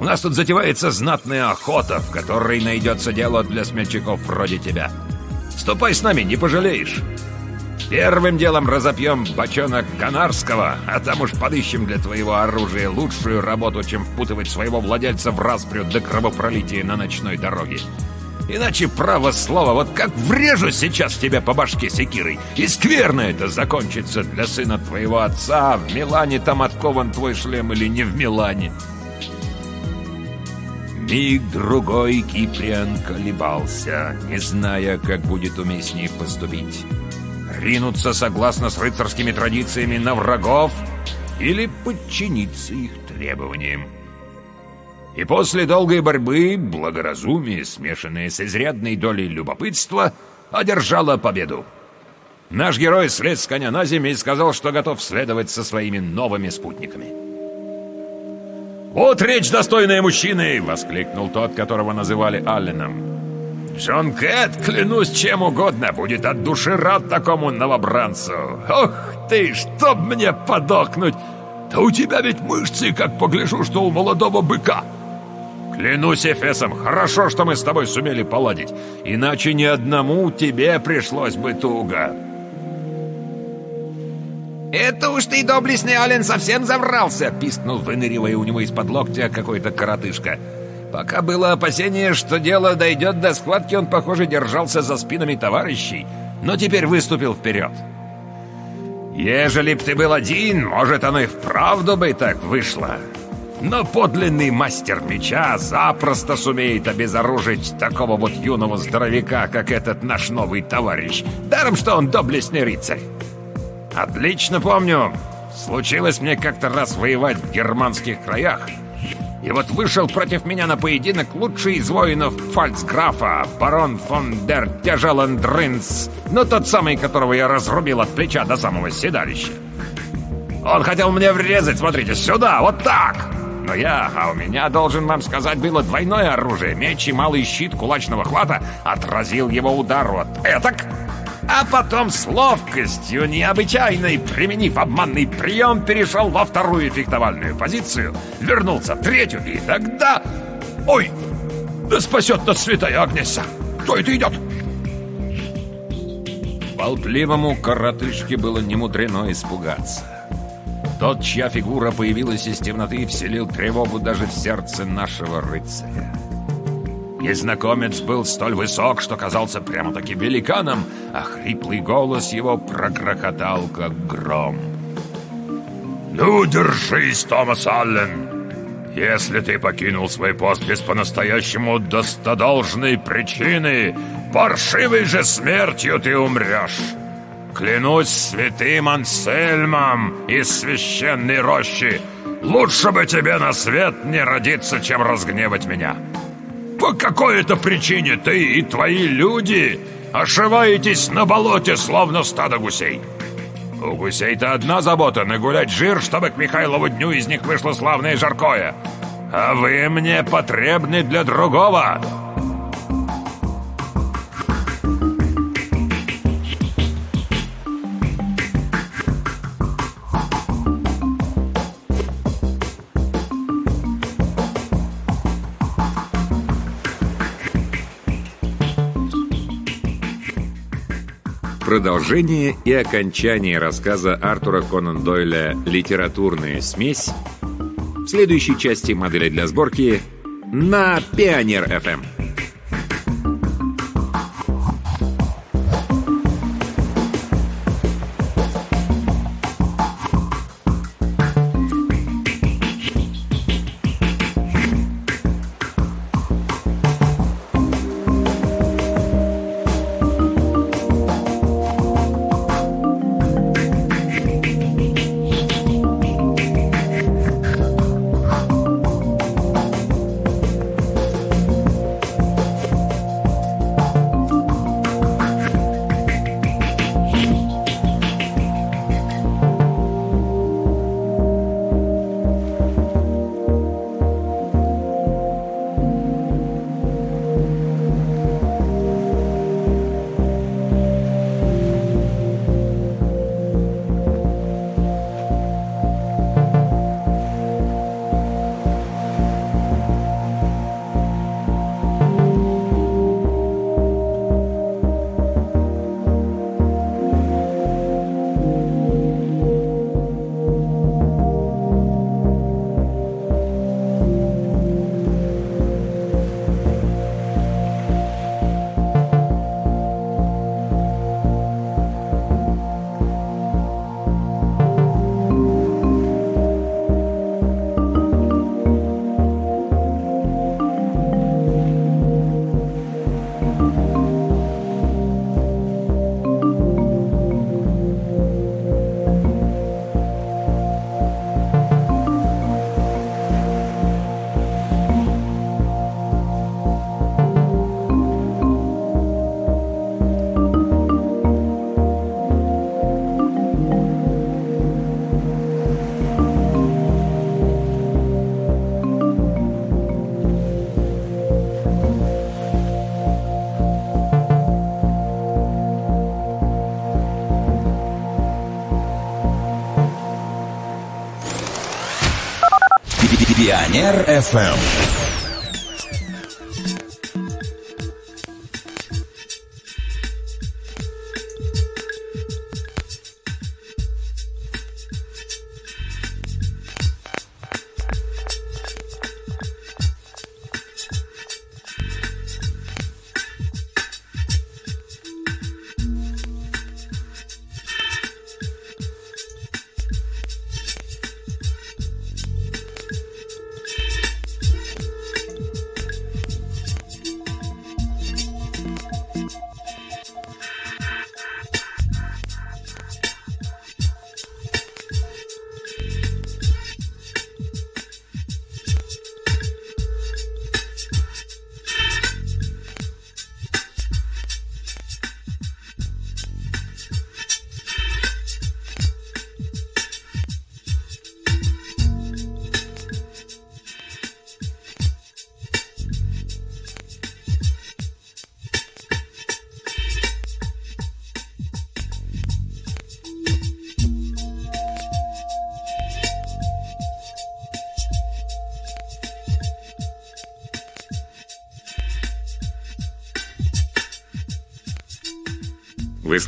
у нас тут затевается знатная охота, в которой найдется дело для смельчаков вроде тебя. Ступай с нами, не пожалеешь. Первым делом разопьем бочонок канарского, а там уж подыщем для твоего оружия лучшую работу, чем впутывать своего владельца в распрю до кровопролития на ночной дороге. Иначе, право слово, вот как врежу сейчас тебя по башке секирой, и скверно это закончится для сына твоего отца, в Милане там откован твой шлем или не в Милане. Миг-другой Киприан колебался, не зная, как будет уместнее поступить ринуться согласно с рыцарскими традициями на врагов или подчиниться их требованиям. И после долгой борьбы благоразумие, смешанное с изрядной долей любопытства, одержало победу. Наш герой слез с коня на землю и сказал, что готов следовать со своими новыми спутниками. «Вот речь достойная мужчины!» — воскликнул тот, которого называли Алленом. Джон Кэт, клянусь чем угодно, будет от души рад такому новобранцу. Ох ты, чтоб мне подохнуть! Да у тебя ведь мышцы, как погляжу, что у молодого быка. Клянусь Эфесом, хорошо, что мы с тобой сумели поладить. Иначе ни одному тебе пришлось бы туго. «Это уж ты, доблестный Ален, совсем заврался!» — пискнул, выныривая у него из-под локтя какой-то коротышка. Пока было опасение, что дело дойдет до схватки, он, похоже, держался за спинами товарищей, но теперь выступил вперед. «Ежели б ты был один, может, оно и вправду бы так вышло. Но подлинный мастер меча запросто сумеет обезоружить такого вот юного здоровяка, как этот наш новый товарищ. Даром, что он доблестный рыцарь. Отлично помню, случилось мне как-то раз воевать в германских краях. И вот вышел против меня на поединок лучший из воинов фальцграфа, барон фон дер Тяжелендринс, ну тот самый, которого я разрубил от плеча до самого седалища. Он хотел мне врезать, смотрите, сюда, вот так! Но я, а у меня, должен вам сказать, было двойное оружие, меч и малый щит кулачного хвата, отразил его удар вот этак, а потом с ловкостью необычайной, применив обманный прием, перешел во вторую фехтовальную позицию, вернулся в третью, и тогда... Ой, да спасет нас святая Агнеса! Кто это идет? Болтливому коротышке было немудрено испугаться. Тот, чья фигура появилась из темноты, вселил тревогу даже в сердце нашего рыцаря. Незнакомец был столь высок, что казался прямо-таки великаном, а хриплый голос его прогрохотал, как гром. «Ну, держись, Томас Аллен! Если ты покинул свой пост без по-настоящему достодолжной причины, паршивой же смертью ты умрешь! Клянусь святым Ансельмом из священной рощи, лучше бы тебе на свет не родиться, чем разгневать меня!» По какой-то причине ты и твои люди ошиваетесь на болоте, словно стадо гусей. У гусей-то одна забота — нагулять жир, чтобы к Михайлову дню из них вышло славное жаркое. А вы мне потребны для другого. Продолжение и окончание рассказа Артура Конан Дойля «Литературная смесь» в следующей части модели для сборки на Пионер-ФМ. Пионер FM.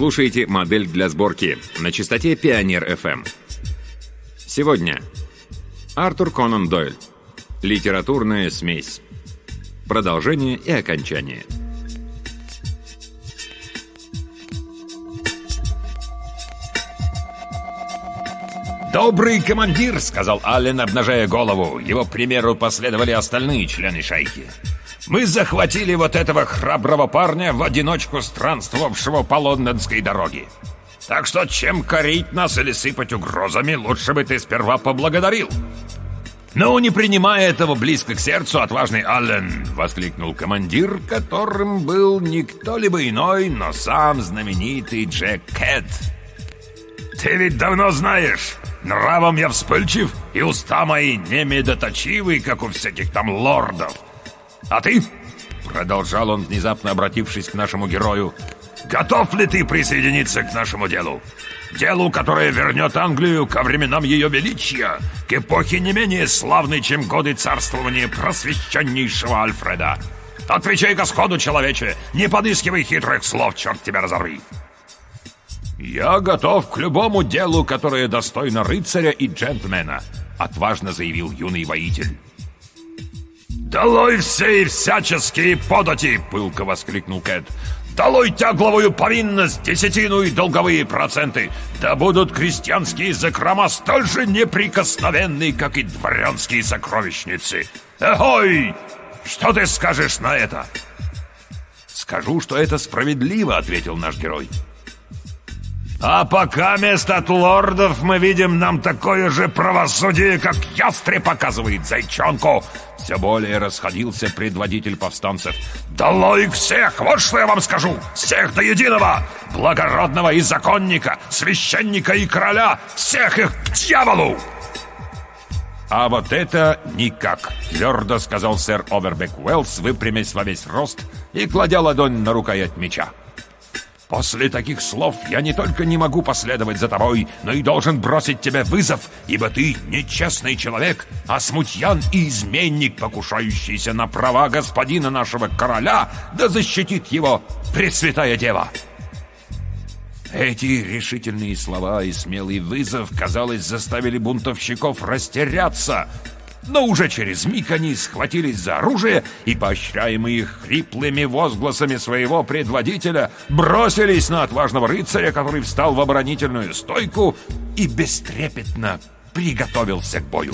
Слушаете модель для сборки на частоте Пионер FM. Сегодня Артур Конан Дойль. Литературная смесь. Продолжение и окончание. «Добрый командир!» — сказал Аллен, обнажая голову. Его примеру последовали остальные члены шайки. «Мы захватили вот этого храброго парня в одиночку странствовавшего по лондонской дороге. Так что чем корить нас или сыпать угрозами, лучше бы ты сперва поблагодарил». «Ну, не принимая этого близко к сердцу, отважный Аллен!» — воскликнул командир, которым был не кто-либо иной, но сам знаменитый Джек Кэт. «Ты ведь давно знаешь, Нравом я вспыльчив, и уста мои не медоточивы, как у всяких там лордов. А ты, — продолжал он, внезапно обратившись к нашему герою, — готов ли ты присоединиться к нашему делу? Делу, которое вернет Англию ко временам ее величия, к эпохе не менее славной, чем годы царствования просвещеннейшего Альфреда. Отвечай-ка сходу, человече, не подыскивай хитрых слов, черт тебя разорви. «Я готов к любому делу, которое достойно рыцаря и джентльмена», — отважно заявил юный воитель. «Долой все и всяческие подати!» — пылко воскликнул Кэт. «Долой тягловую повинность, десятину и долговые проценты! Да будут крестьянские закрома столь же неприкосновенны, как и дворянские сокровищницы! Эхой! Что ты скажешь на это?» «Скажу, что это справедливо», — ответил наш герой. А пока место от лордов мы видим нам такое же правосудие, как ястреб показывает зайчонку. Все более расходился предводитель повстанцев. Долой всех! Вот что я вам скажу! Всех до единого! Благородного и законника, священника и короля! Всех их к дьяволу! «А вот это никак!» — твердо сказал сэр Овербек Уэллс, выпрямясь во весь рост и кладя ладонь на рукоять меча. После таких слов я не только не могу последовать за тобой, но и должен бросить тебе вызов, ибо ты нечестный человек, а смутьян и изменник, покушающийся на права господина нашего короля, да защитит его Пресвятая Дева!» Эти решительные слова и смелый вызов, казалось, заставили бунтовщиков растеряться — но уже через миг они схватились за оружие и, поощряемые хриплыми возгласами своего предводителя, бросились на отважного рыцаря, который встал в оборонительную стойку и бестрепетно приготовился к бою.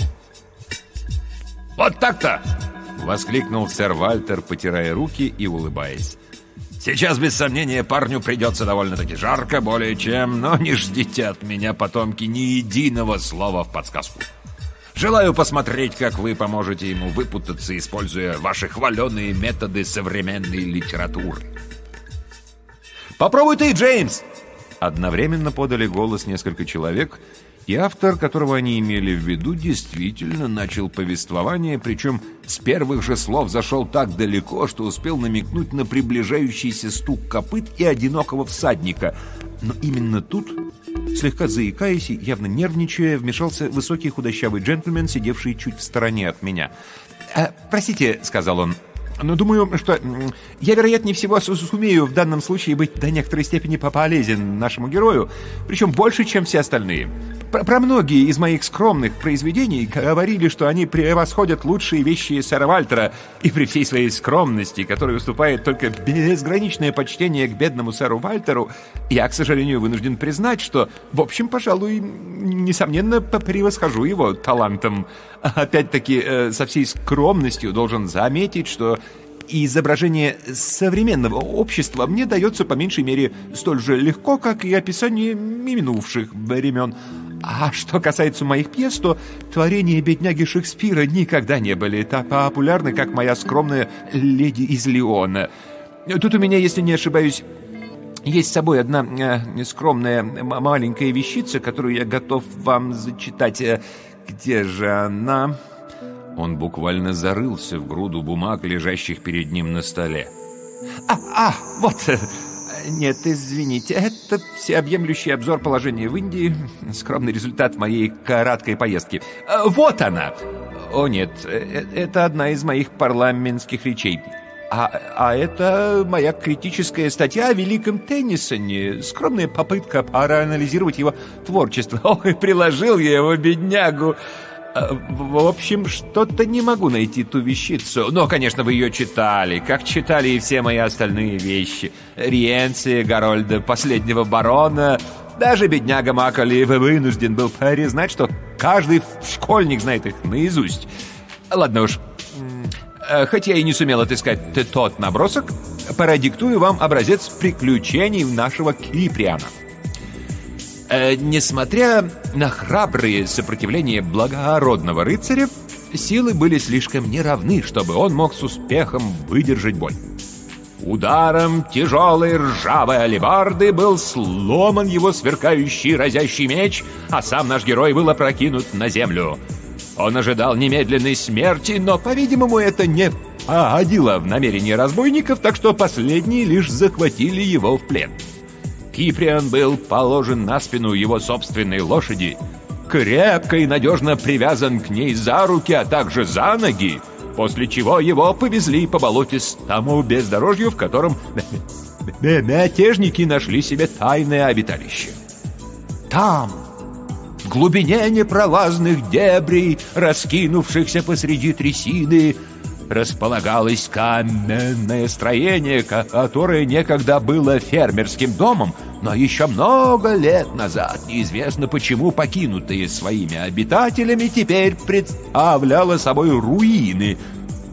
«Вот так-то!» — воскликнул сэр Вальтер, потирая руки и улыбаясь. «Сейчас, без сомнения, парню придется довольно-таки жарко, более чем, но не ждите от меня, потомки, ни единого слова в подсказку». Желаю посмотреть, как вы поможете ему выпутаться, используя ваши хваленые методы современной литературы. «Попробуй ты, Джеймс!» Одновременно подали голос несколько человек, и автор, которого они имели в виду, действительно начал повествование, причем с первых же слов зашел так далеко, что успел намекнуть на приближающийся стук копыт и одинокого всадника. Но именно тут Слегка заикаясь и явно нервничая, вмешался высокий худощавый джентльмен, сидевший чуть в стороне от меня. «Э, «Простите», — сказал он, — «но думаю, что я, вероятнее всего, сумею в данном случае быть до некоторой степени полезен нашему герою, причем больше, чем все остальные. Про, про многие из моих скромных произведений говорили, что они превосходят лучшие вещи сэра Вальтера, и при всей своей скромности, которой уступает только безграничное почтение к бедному сэру Вальтеру, я, к сожалению, вынужден признать, что, в общем, пожалуй, несомненно, превосхожу его талантом. Опять-таки, э, со всей скромностью должен заметить, что изображение современного общества мне дается по меньшей мере столь же легко, как и описание минувших времен. А что касается моих пьес, то творения бедняги Шекспира никогда не были так популярны, как моя скромная леди из Леона. Тут у меня, если не ошибаюсь, есть с собой одна э, скромная маленькая вещица, которую я готов вам зачитать. Э, где же она? Он буквально зарылся в груду бумаг, лежащих перед ним на столе. «А, а, вот, нет, извините, это всеобъемлющий обзор положения в Индии, скромный результат моей краткой поездки. Вот она! О нет, э, это одна из моих парламентских речей. А, а это моя критическая статья о великом Теннисоне. Скромная попытка проанализировать его творчество. Ох, и приложил я его, беднягу. А, В общем, что-то не могу найти ту вещицу. Но, конечно, вы ее читали, как читали и все мои остальные вещи. Риенция Гарольда, последнего барона. Даже бедняга Макали вынужден был признать, что каждый школьник знает их наизусть. Ладно уж, Хоть я и не сумел отыскать т- тот набросок, продиктую вам образец приключений нашего Киприана. Э, Несмотря на храбрые сопротивления благородного рыцаря, силы были слишком неравны, чтобы он мог с успехом выдержать бой. Ударом тяжелой ржавой алебарды был сломан его сверкающий разящий меч, а сам наш герой был опрокинут на землю. Он ожидал немедленной смерти, но, по-видимому, это не погодило в намерение разбойников, так что последние лишь захватили его в плен. Киприан был положен на спину его собственной лошади, крепко и надежно привязан к ней за руки, а также за ноги, после чего его повезли по болотистому бездорожью, в котором мятежники нашли себе тайное обиталище. Там, в глубине непролазных дебрей, раскинувшихся посреди трясины, располагалось каменное строение, ко- которое некогда было фермерским домом, но еще много лет назад, неизвестно почему покинутые своими обитателями, теперь представляло собой руины,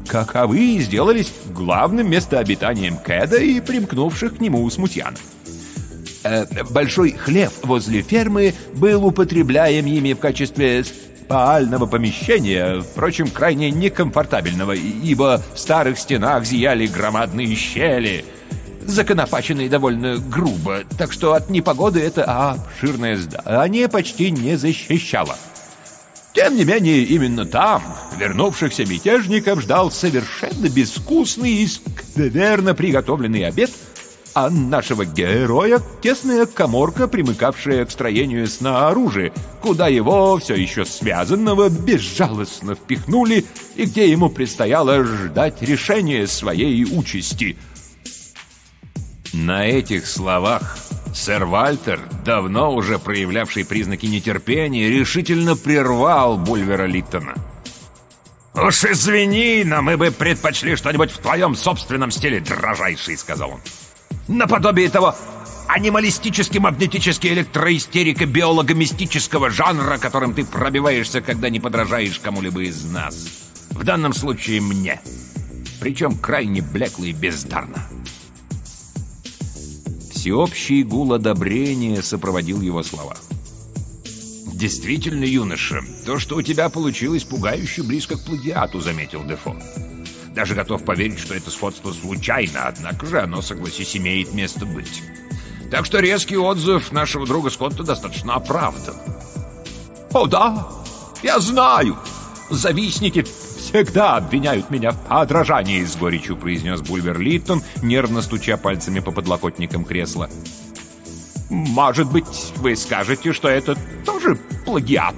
каковы сделались главным местообитанием Кэда и примкнувших к нему смутьянов. Э, Большой хлев возле фермы был употребляем ими в качестве спального помещения, впрочем, крайне некомфортабельного, ибо в старых стенах зияли громадные щели, законопаченные довольно грубо, так что от непогоды это обширное здание почти не защищало. Тем не менее, именно там вернувшихся мятежников ждал совершенно безвкусный и скверно приготовленный обед, а нашего героя — тесная коморка, примыкавшая к строению снаружи, куда его, все еще связанного, безжалостно впихнули и где ему предстояло ждать решения своей участи. На этих словах сэр Вальтер, давно уже проявлявший признаки нетерпения, решительно прервал Бульвера Литтона. «Уж извини, но мы бы предпочли что-нибудь в твоем собственном стиле, дрожайший», — сказал он. «Наподобие того анималистически магнетически электроистерика биолого-мистического жанра, которым ты пробиваешься, когда не подражаешь кому-либо из нас. В данном случае мне. Причем крайне блекло и бездарно». Всеобщий гул одобрения сопроводил его слова. «Действительно, юноша, то, что у тебя получилось пугающе близко к плагиату», — заметил Дефо. «Даже готов поверить, что это сходство случайно, однако же оно, согласись, имеет место быть. Так что резкий отзыв нашего друга Скотта достаточно оправдан». «О да, я знаю. Завистники всегда обвиняют меня в подражании», — с горечью произнес Бульвер Литтон, нервно стуча пальцами по подлокотникам кресла. «Может быть, вы скажете, что это тоже плагиат?»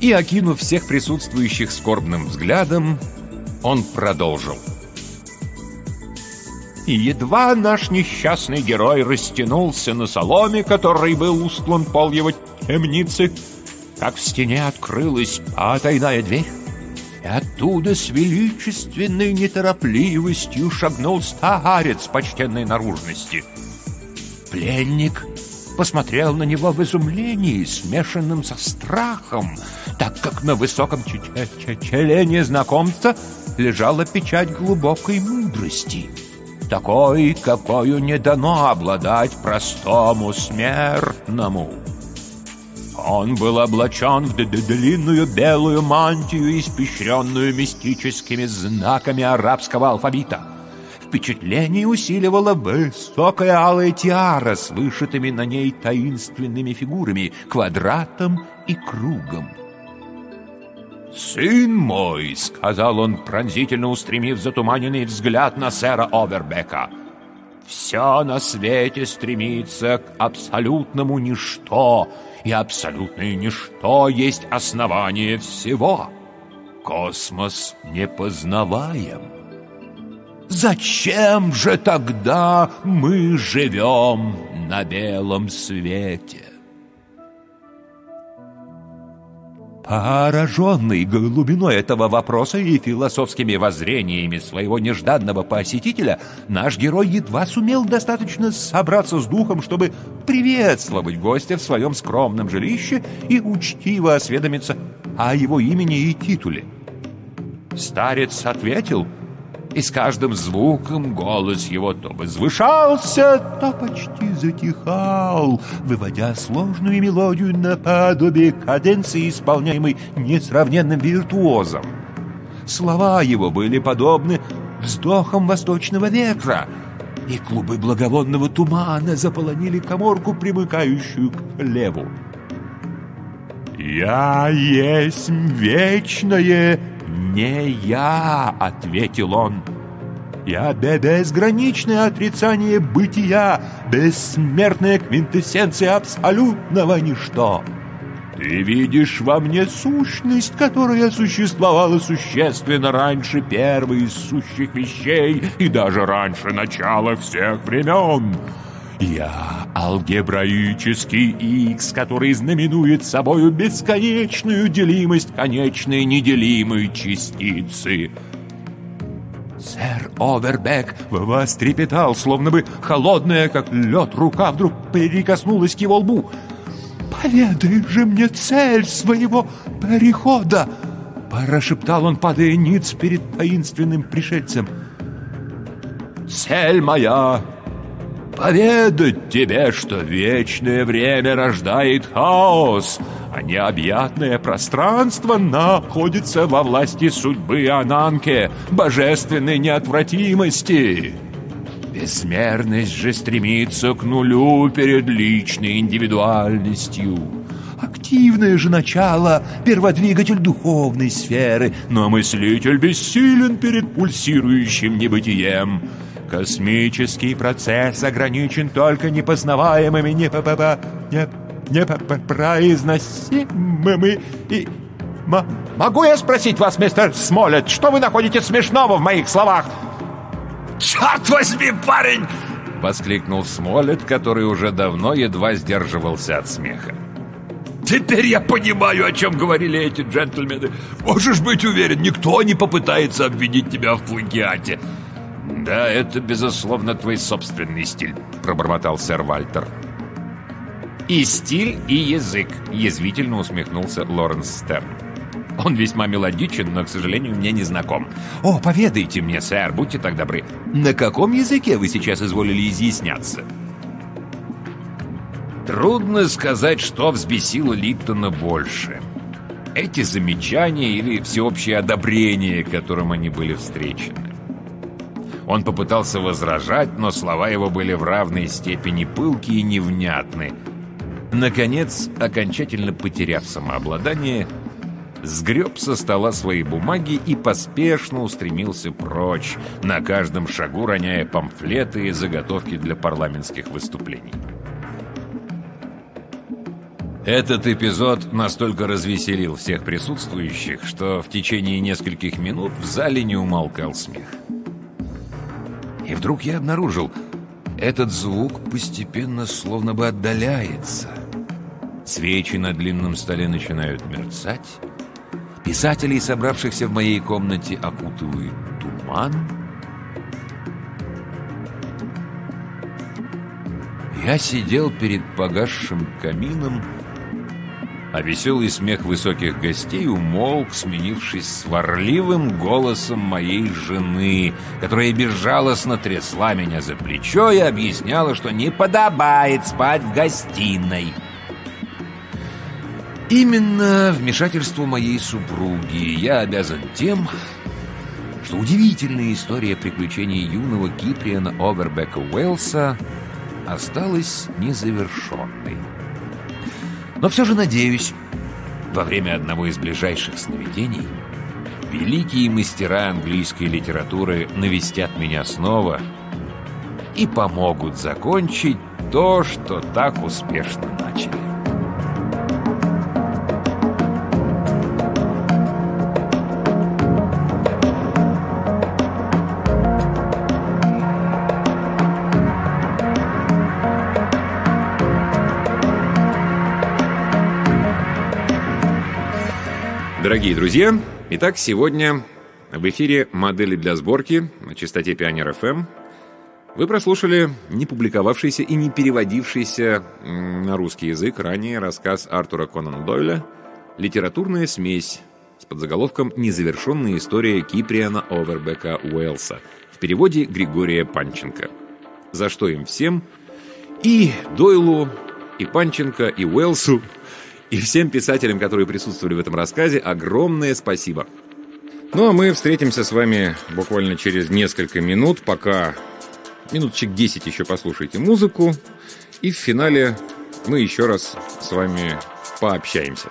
И, окинув всех присутствующих скорбным взглядом, он продолжил. И едва наш несчастный герой растянулся на соломе, который был устлан пол его темницы, как в стене открылась потайная дверь, и оттуда с величественной неторопливостью шагнул старец почтенной наружности. Пленник посмотрел на него в изумлении, смешанном со страхом, так как на высоком ч- ч- ч- челе незнакомца лежала печать глубокой мудрости, такой, какою не дано обладать простому смертному. Он был облачен в длинную белую мантию, испещренную мистическими знаками арабского алфавита. Впечатление усиливала высокая алая тиара с вышитыми на ней таинственными фигурами, квадратом и кругом. «Сын мой!» — сказал он, пронзительно устремив затуманенный взгляд на сэра Овербека. «Все на свете стремится к абсолютному ничто, и абсолютное ничто есть основание всего. Космос непознаваем». Зачем же тогда мы живем на белом свете? Пораженный глубиной этого вопроса и философскими воззрениями своего нежданного посетителя, наш герой едва сумел достаточно собраться с духом, чтобы приветствовать гостя в своем скромном жилище и учтиво осведомиться о его имени и титуле. Старец ответил — и с каждым звуком голос его то возвышался, то почти затихал, выводя сложную мелодию наподобие каденции, исполняемой несравненным виртуозом. Слова его были подобны вздохам восточного ветра, и клубы благовонного тумана заполонили коморку, примыкающую к хлеву. «Я есть вечное «Не я», — ответил он. «Я безграничное отрицание бытия, бессмертная квинтэссенция абсолютного ничто». Ты видишь во мне сущность, которая существовала существенно раньше первой из сущих вещей и даже раньше начала всех времен. Я алгебраический X, который знаменует собою бесконечную делимость конечной неделимой частицы. Сэр Овербек вострепетал, словно бы холодная, как лед, рука вдруг прикоснулась к его лбу. «Поведай же мне цель своего перехода!» Прошептал он, падая ниц перед таинственным пришельцем. «Цель моя поведать тебе, что вечное время рождает хаос, а необъятное пространство находится во власти судьбы Ананке, божественной неотвратимости. Безмерность же стремится к нулю перед личной индивидуальностью. Активное же начало — перводвигатель духовной сферы, но мыслитель бессилен перед пульсирующим небытием — Космический процесс ограничен только непознаваемыми, не по -по не непроизносимыми и... М могу я спросить вас, мистер Смолет, что вы находите смешного в моих словах? «Черт возьми, парень!» — воскликнул Смолет, который уже давно едва сдерживался от смеха. Теперь я понимаю, о чем говорили эти джентльмены. Можешь быть уверен, никто не попытается обвинить тебя в плагиате. «Да, это, безусловно, твой собственный стиль», — пробормотал сэр Вальтер. «И стиль, и язык», — язвительно усмехнулся Лоренс Стерн. «Он весьма мелодичен, но, к сожалению, мне не знаком. О, поведайте мне, сэр, будьте так добры, на каком языке вы сейчас изволили изъясняться?» Трудно сказать, что взбесило Липтона больше. Эти замечания или всеобщее одобрение, которым они были встречены. Он попытался возражать, но слова его были в равной степени пылки и невнятны. Наконец, окончательно потеряв самообладание, сгреб со стола свои бумаги и поспешно устремился прочь, на каждом шагу роняя памфлеты и заготовки для парламентских выступлений. Этот эпизод настолько развеселил всех присутствующих, что в течение нескольких минут в зале не умолкал смех. И вдруг я обнаружил, этот звук постепенно словно бы отдаляется. Свечи на длинном столе начинают мерцать. Писателей, собравшихся в моей комнате, окутывает туман. Я сидел перед погасшим камином, а веселый смех высоких гостей умолк, сменившись сварливым голосом моей жены, которая безжалостно трясла меня за плечо и объясняла, что не подобает спать в гостиной. Именно вмешательству моей супруги я обязан тем, что удивительная история приключений юного Киприана Овербека Уэллса осталась незавершенной. Но все же надеюсь, во время одного из ближайших сновидений великие мастера английской литературы навестят меня снова и помогут закончить то, что так успешно начали. Дорогие друзья, итак, сегодня в эфире «Модели для сборки» на частоте Пионер ФМ. Вы прослушали не публиковавшийся и не переводившийся на русский язык ранее рассказ Артура Конан Дойля «Литературная смесь» с подзаголовком «Незавершенная история Киприана Овербека Уэлса» в переводе Григория Панченко. За что им всем и Дойлу, и Панченко, и Уэлсу, и всем писателям, которые присутствовали в этом рассказе, огромное спасибо. Ну а мы встретимся с вами буквально через несколько минут, пока минуточек 10 еще послушайте музыку, и в финале мы еще раз с вами пообщаемся.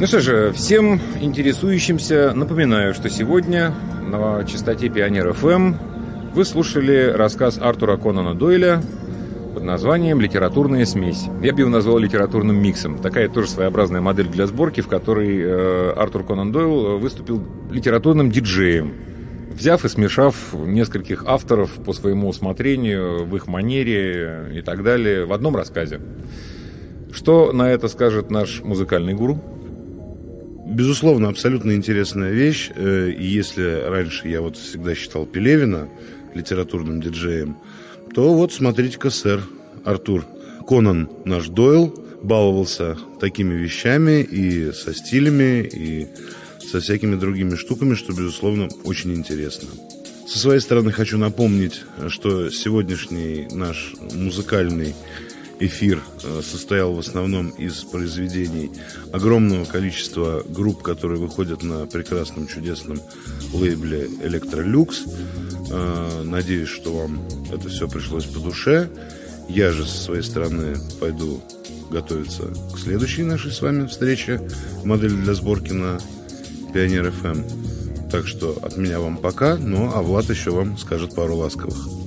Ну что же, всем интересующимся напоминаю, что сегодня на частоте Пионер ФМ вы слушали рассказ Артура Конана Дойля под названием «Литературная смесь». Я бы его назвал литературным миксом. Такая тоже своеобразная модель для сборки, в которой э, Артур Конан Дойл выступил литературным диджеем, взяв и смешав нескольких авторов по своему усмотрению, в их манере и так далее в одном рассказе. Что на это скажет наш музыкальный гуру? Безусловно, абсолютно интересная вещь. Э, и если раньше я вот всегда считал Пелевина литературным диджеем, то вот смотрите-ка, сэр Артур Конан, наш Дойл, баловался такими вещами и со стилями, и со всякими другими штуками, что, безусловно, очень интересно. Со своей стороны хочу напомнить, что сегодняшний наш музыкальный эфир э, состоял в основном из произведений огромного количества групп, которые выходят на прекрасном, чудесном лейбле «Электролюкс». Э, надеюсь, что вам это все пришлось по душе. Я же со своей стороны пойду готовиться к следующей нашей с вами встрече «Модель для сборки» на Пионер ФМ. Так что от меня вам пока, ну а Влад еще вам скажет пару ласковых.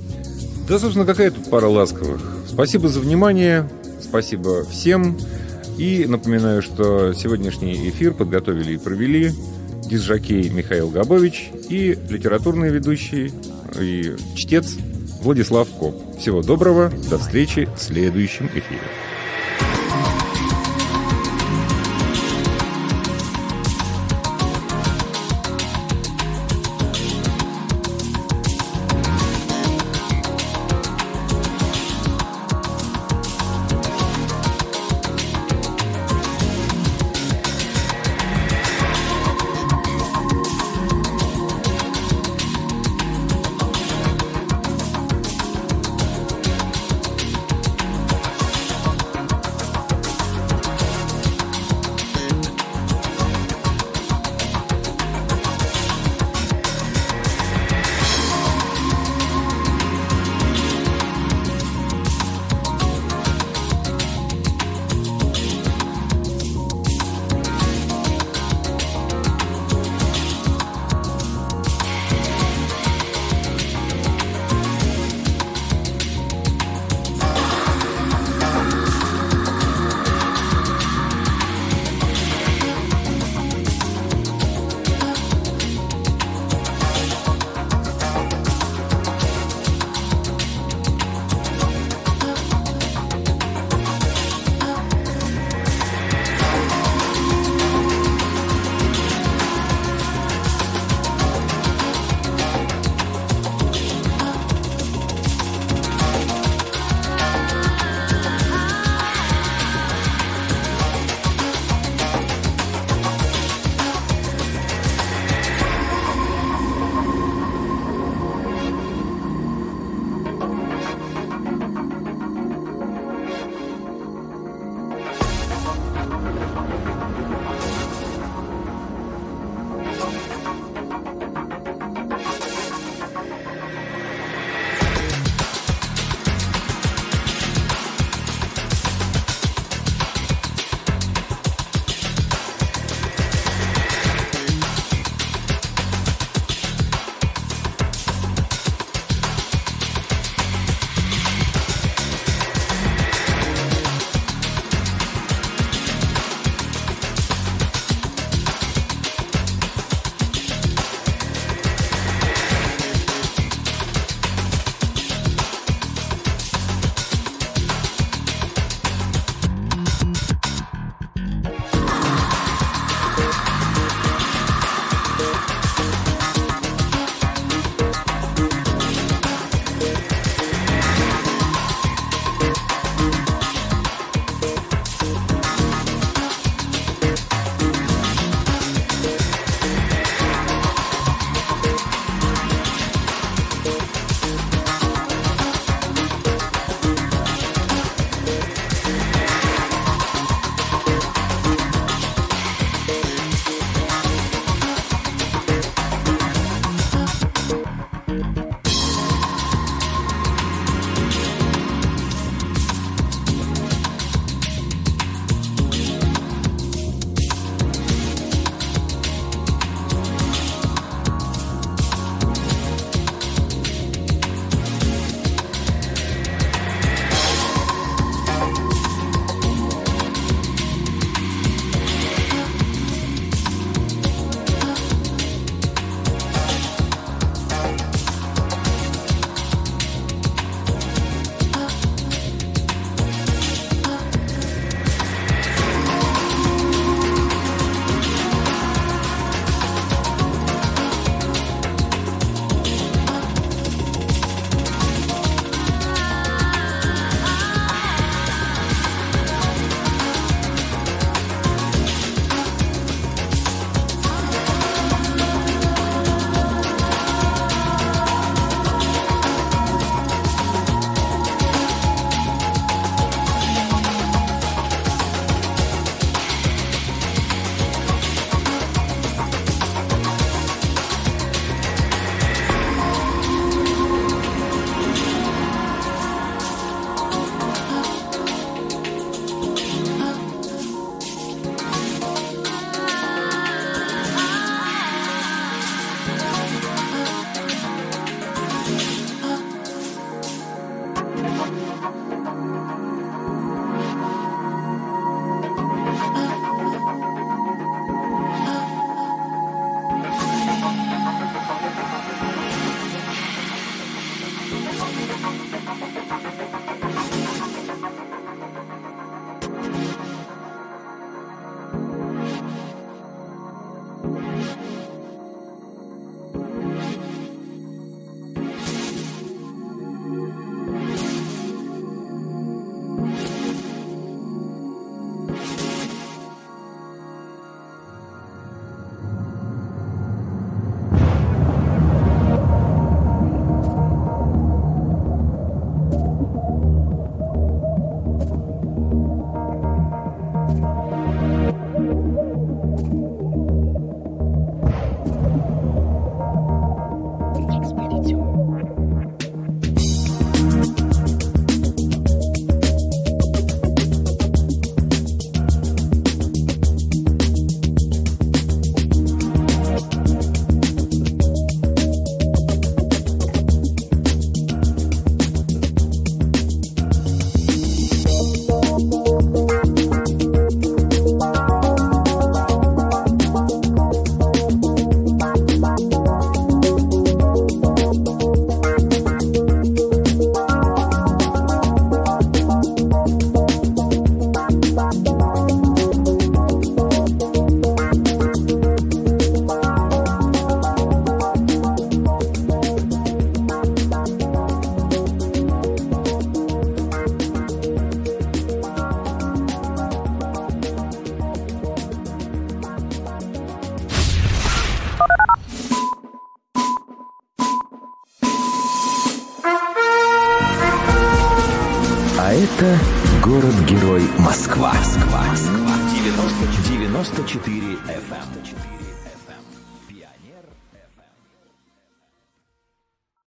Да, собственно, какая тут пара ласковых. Спасибо за внимание, спасибо всем. И напоминаю, что сегодняшний эфир подготовили и провели дизжакей Михаил Габович и литературный ведущий и чтец Владислав Коп. Всего доброго, до встречи в следующем эфире.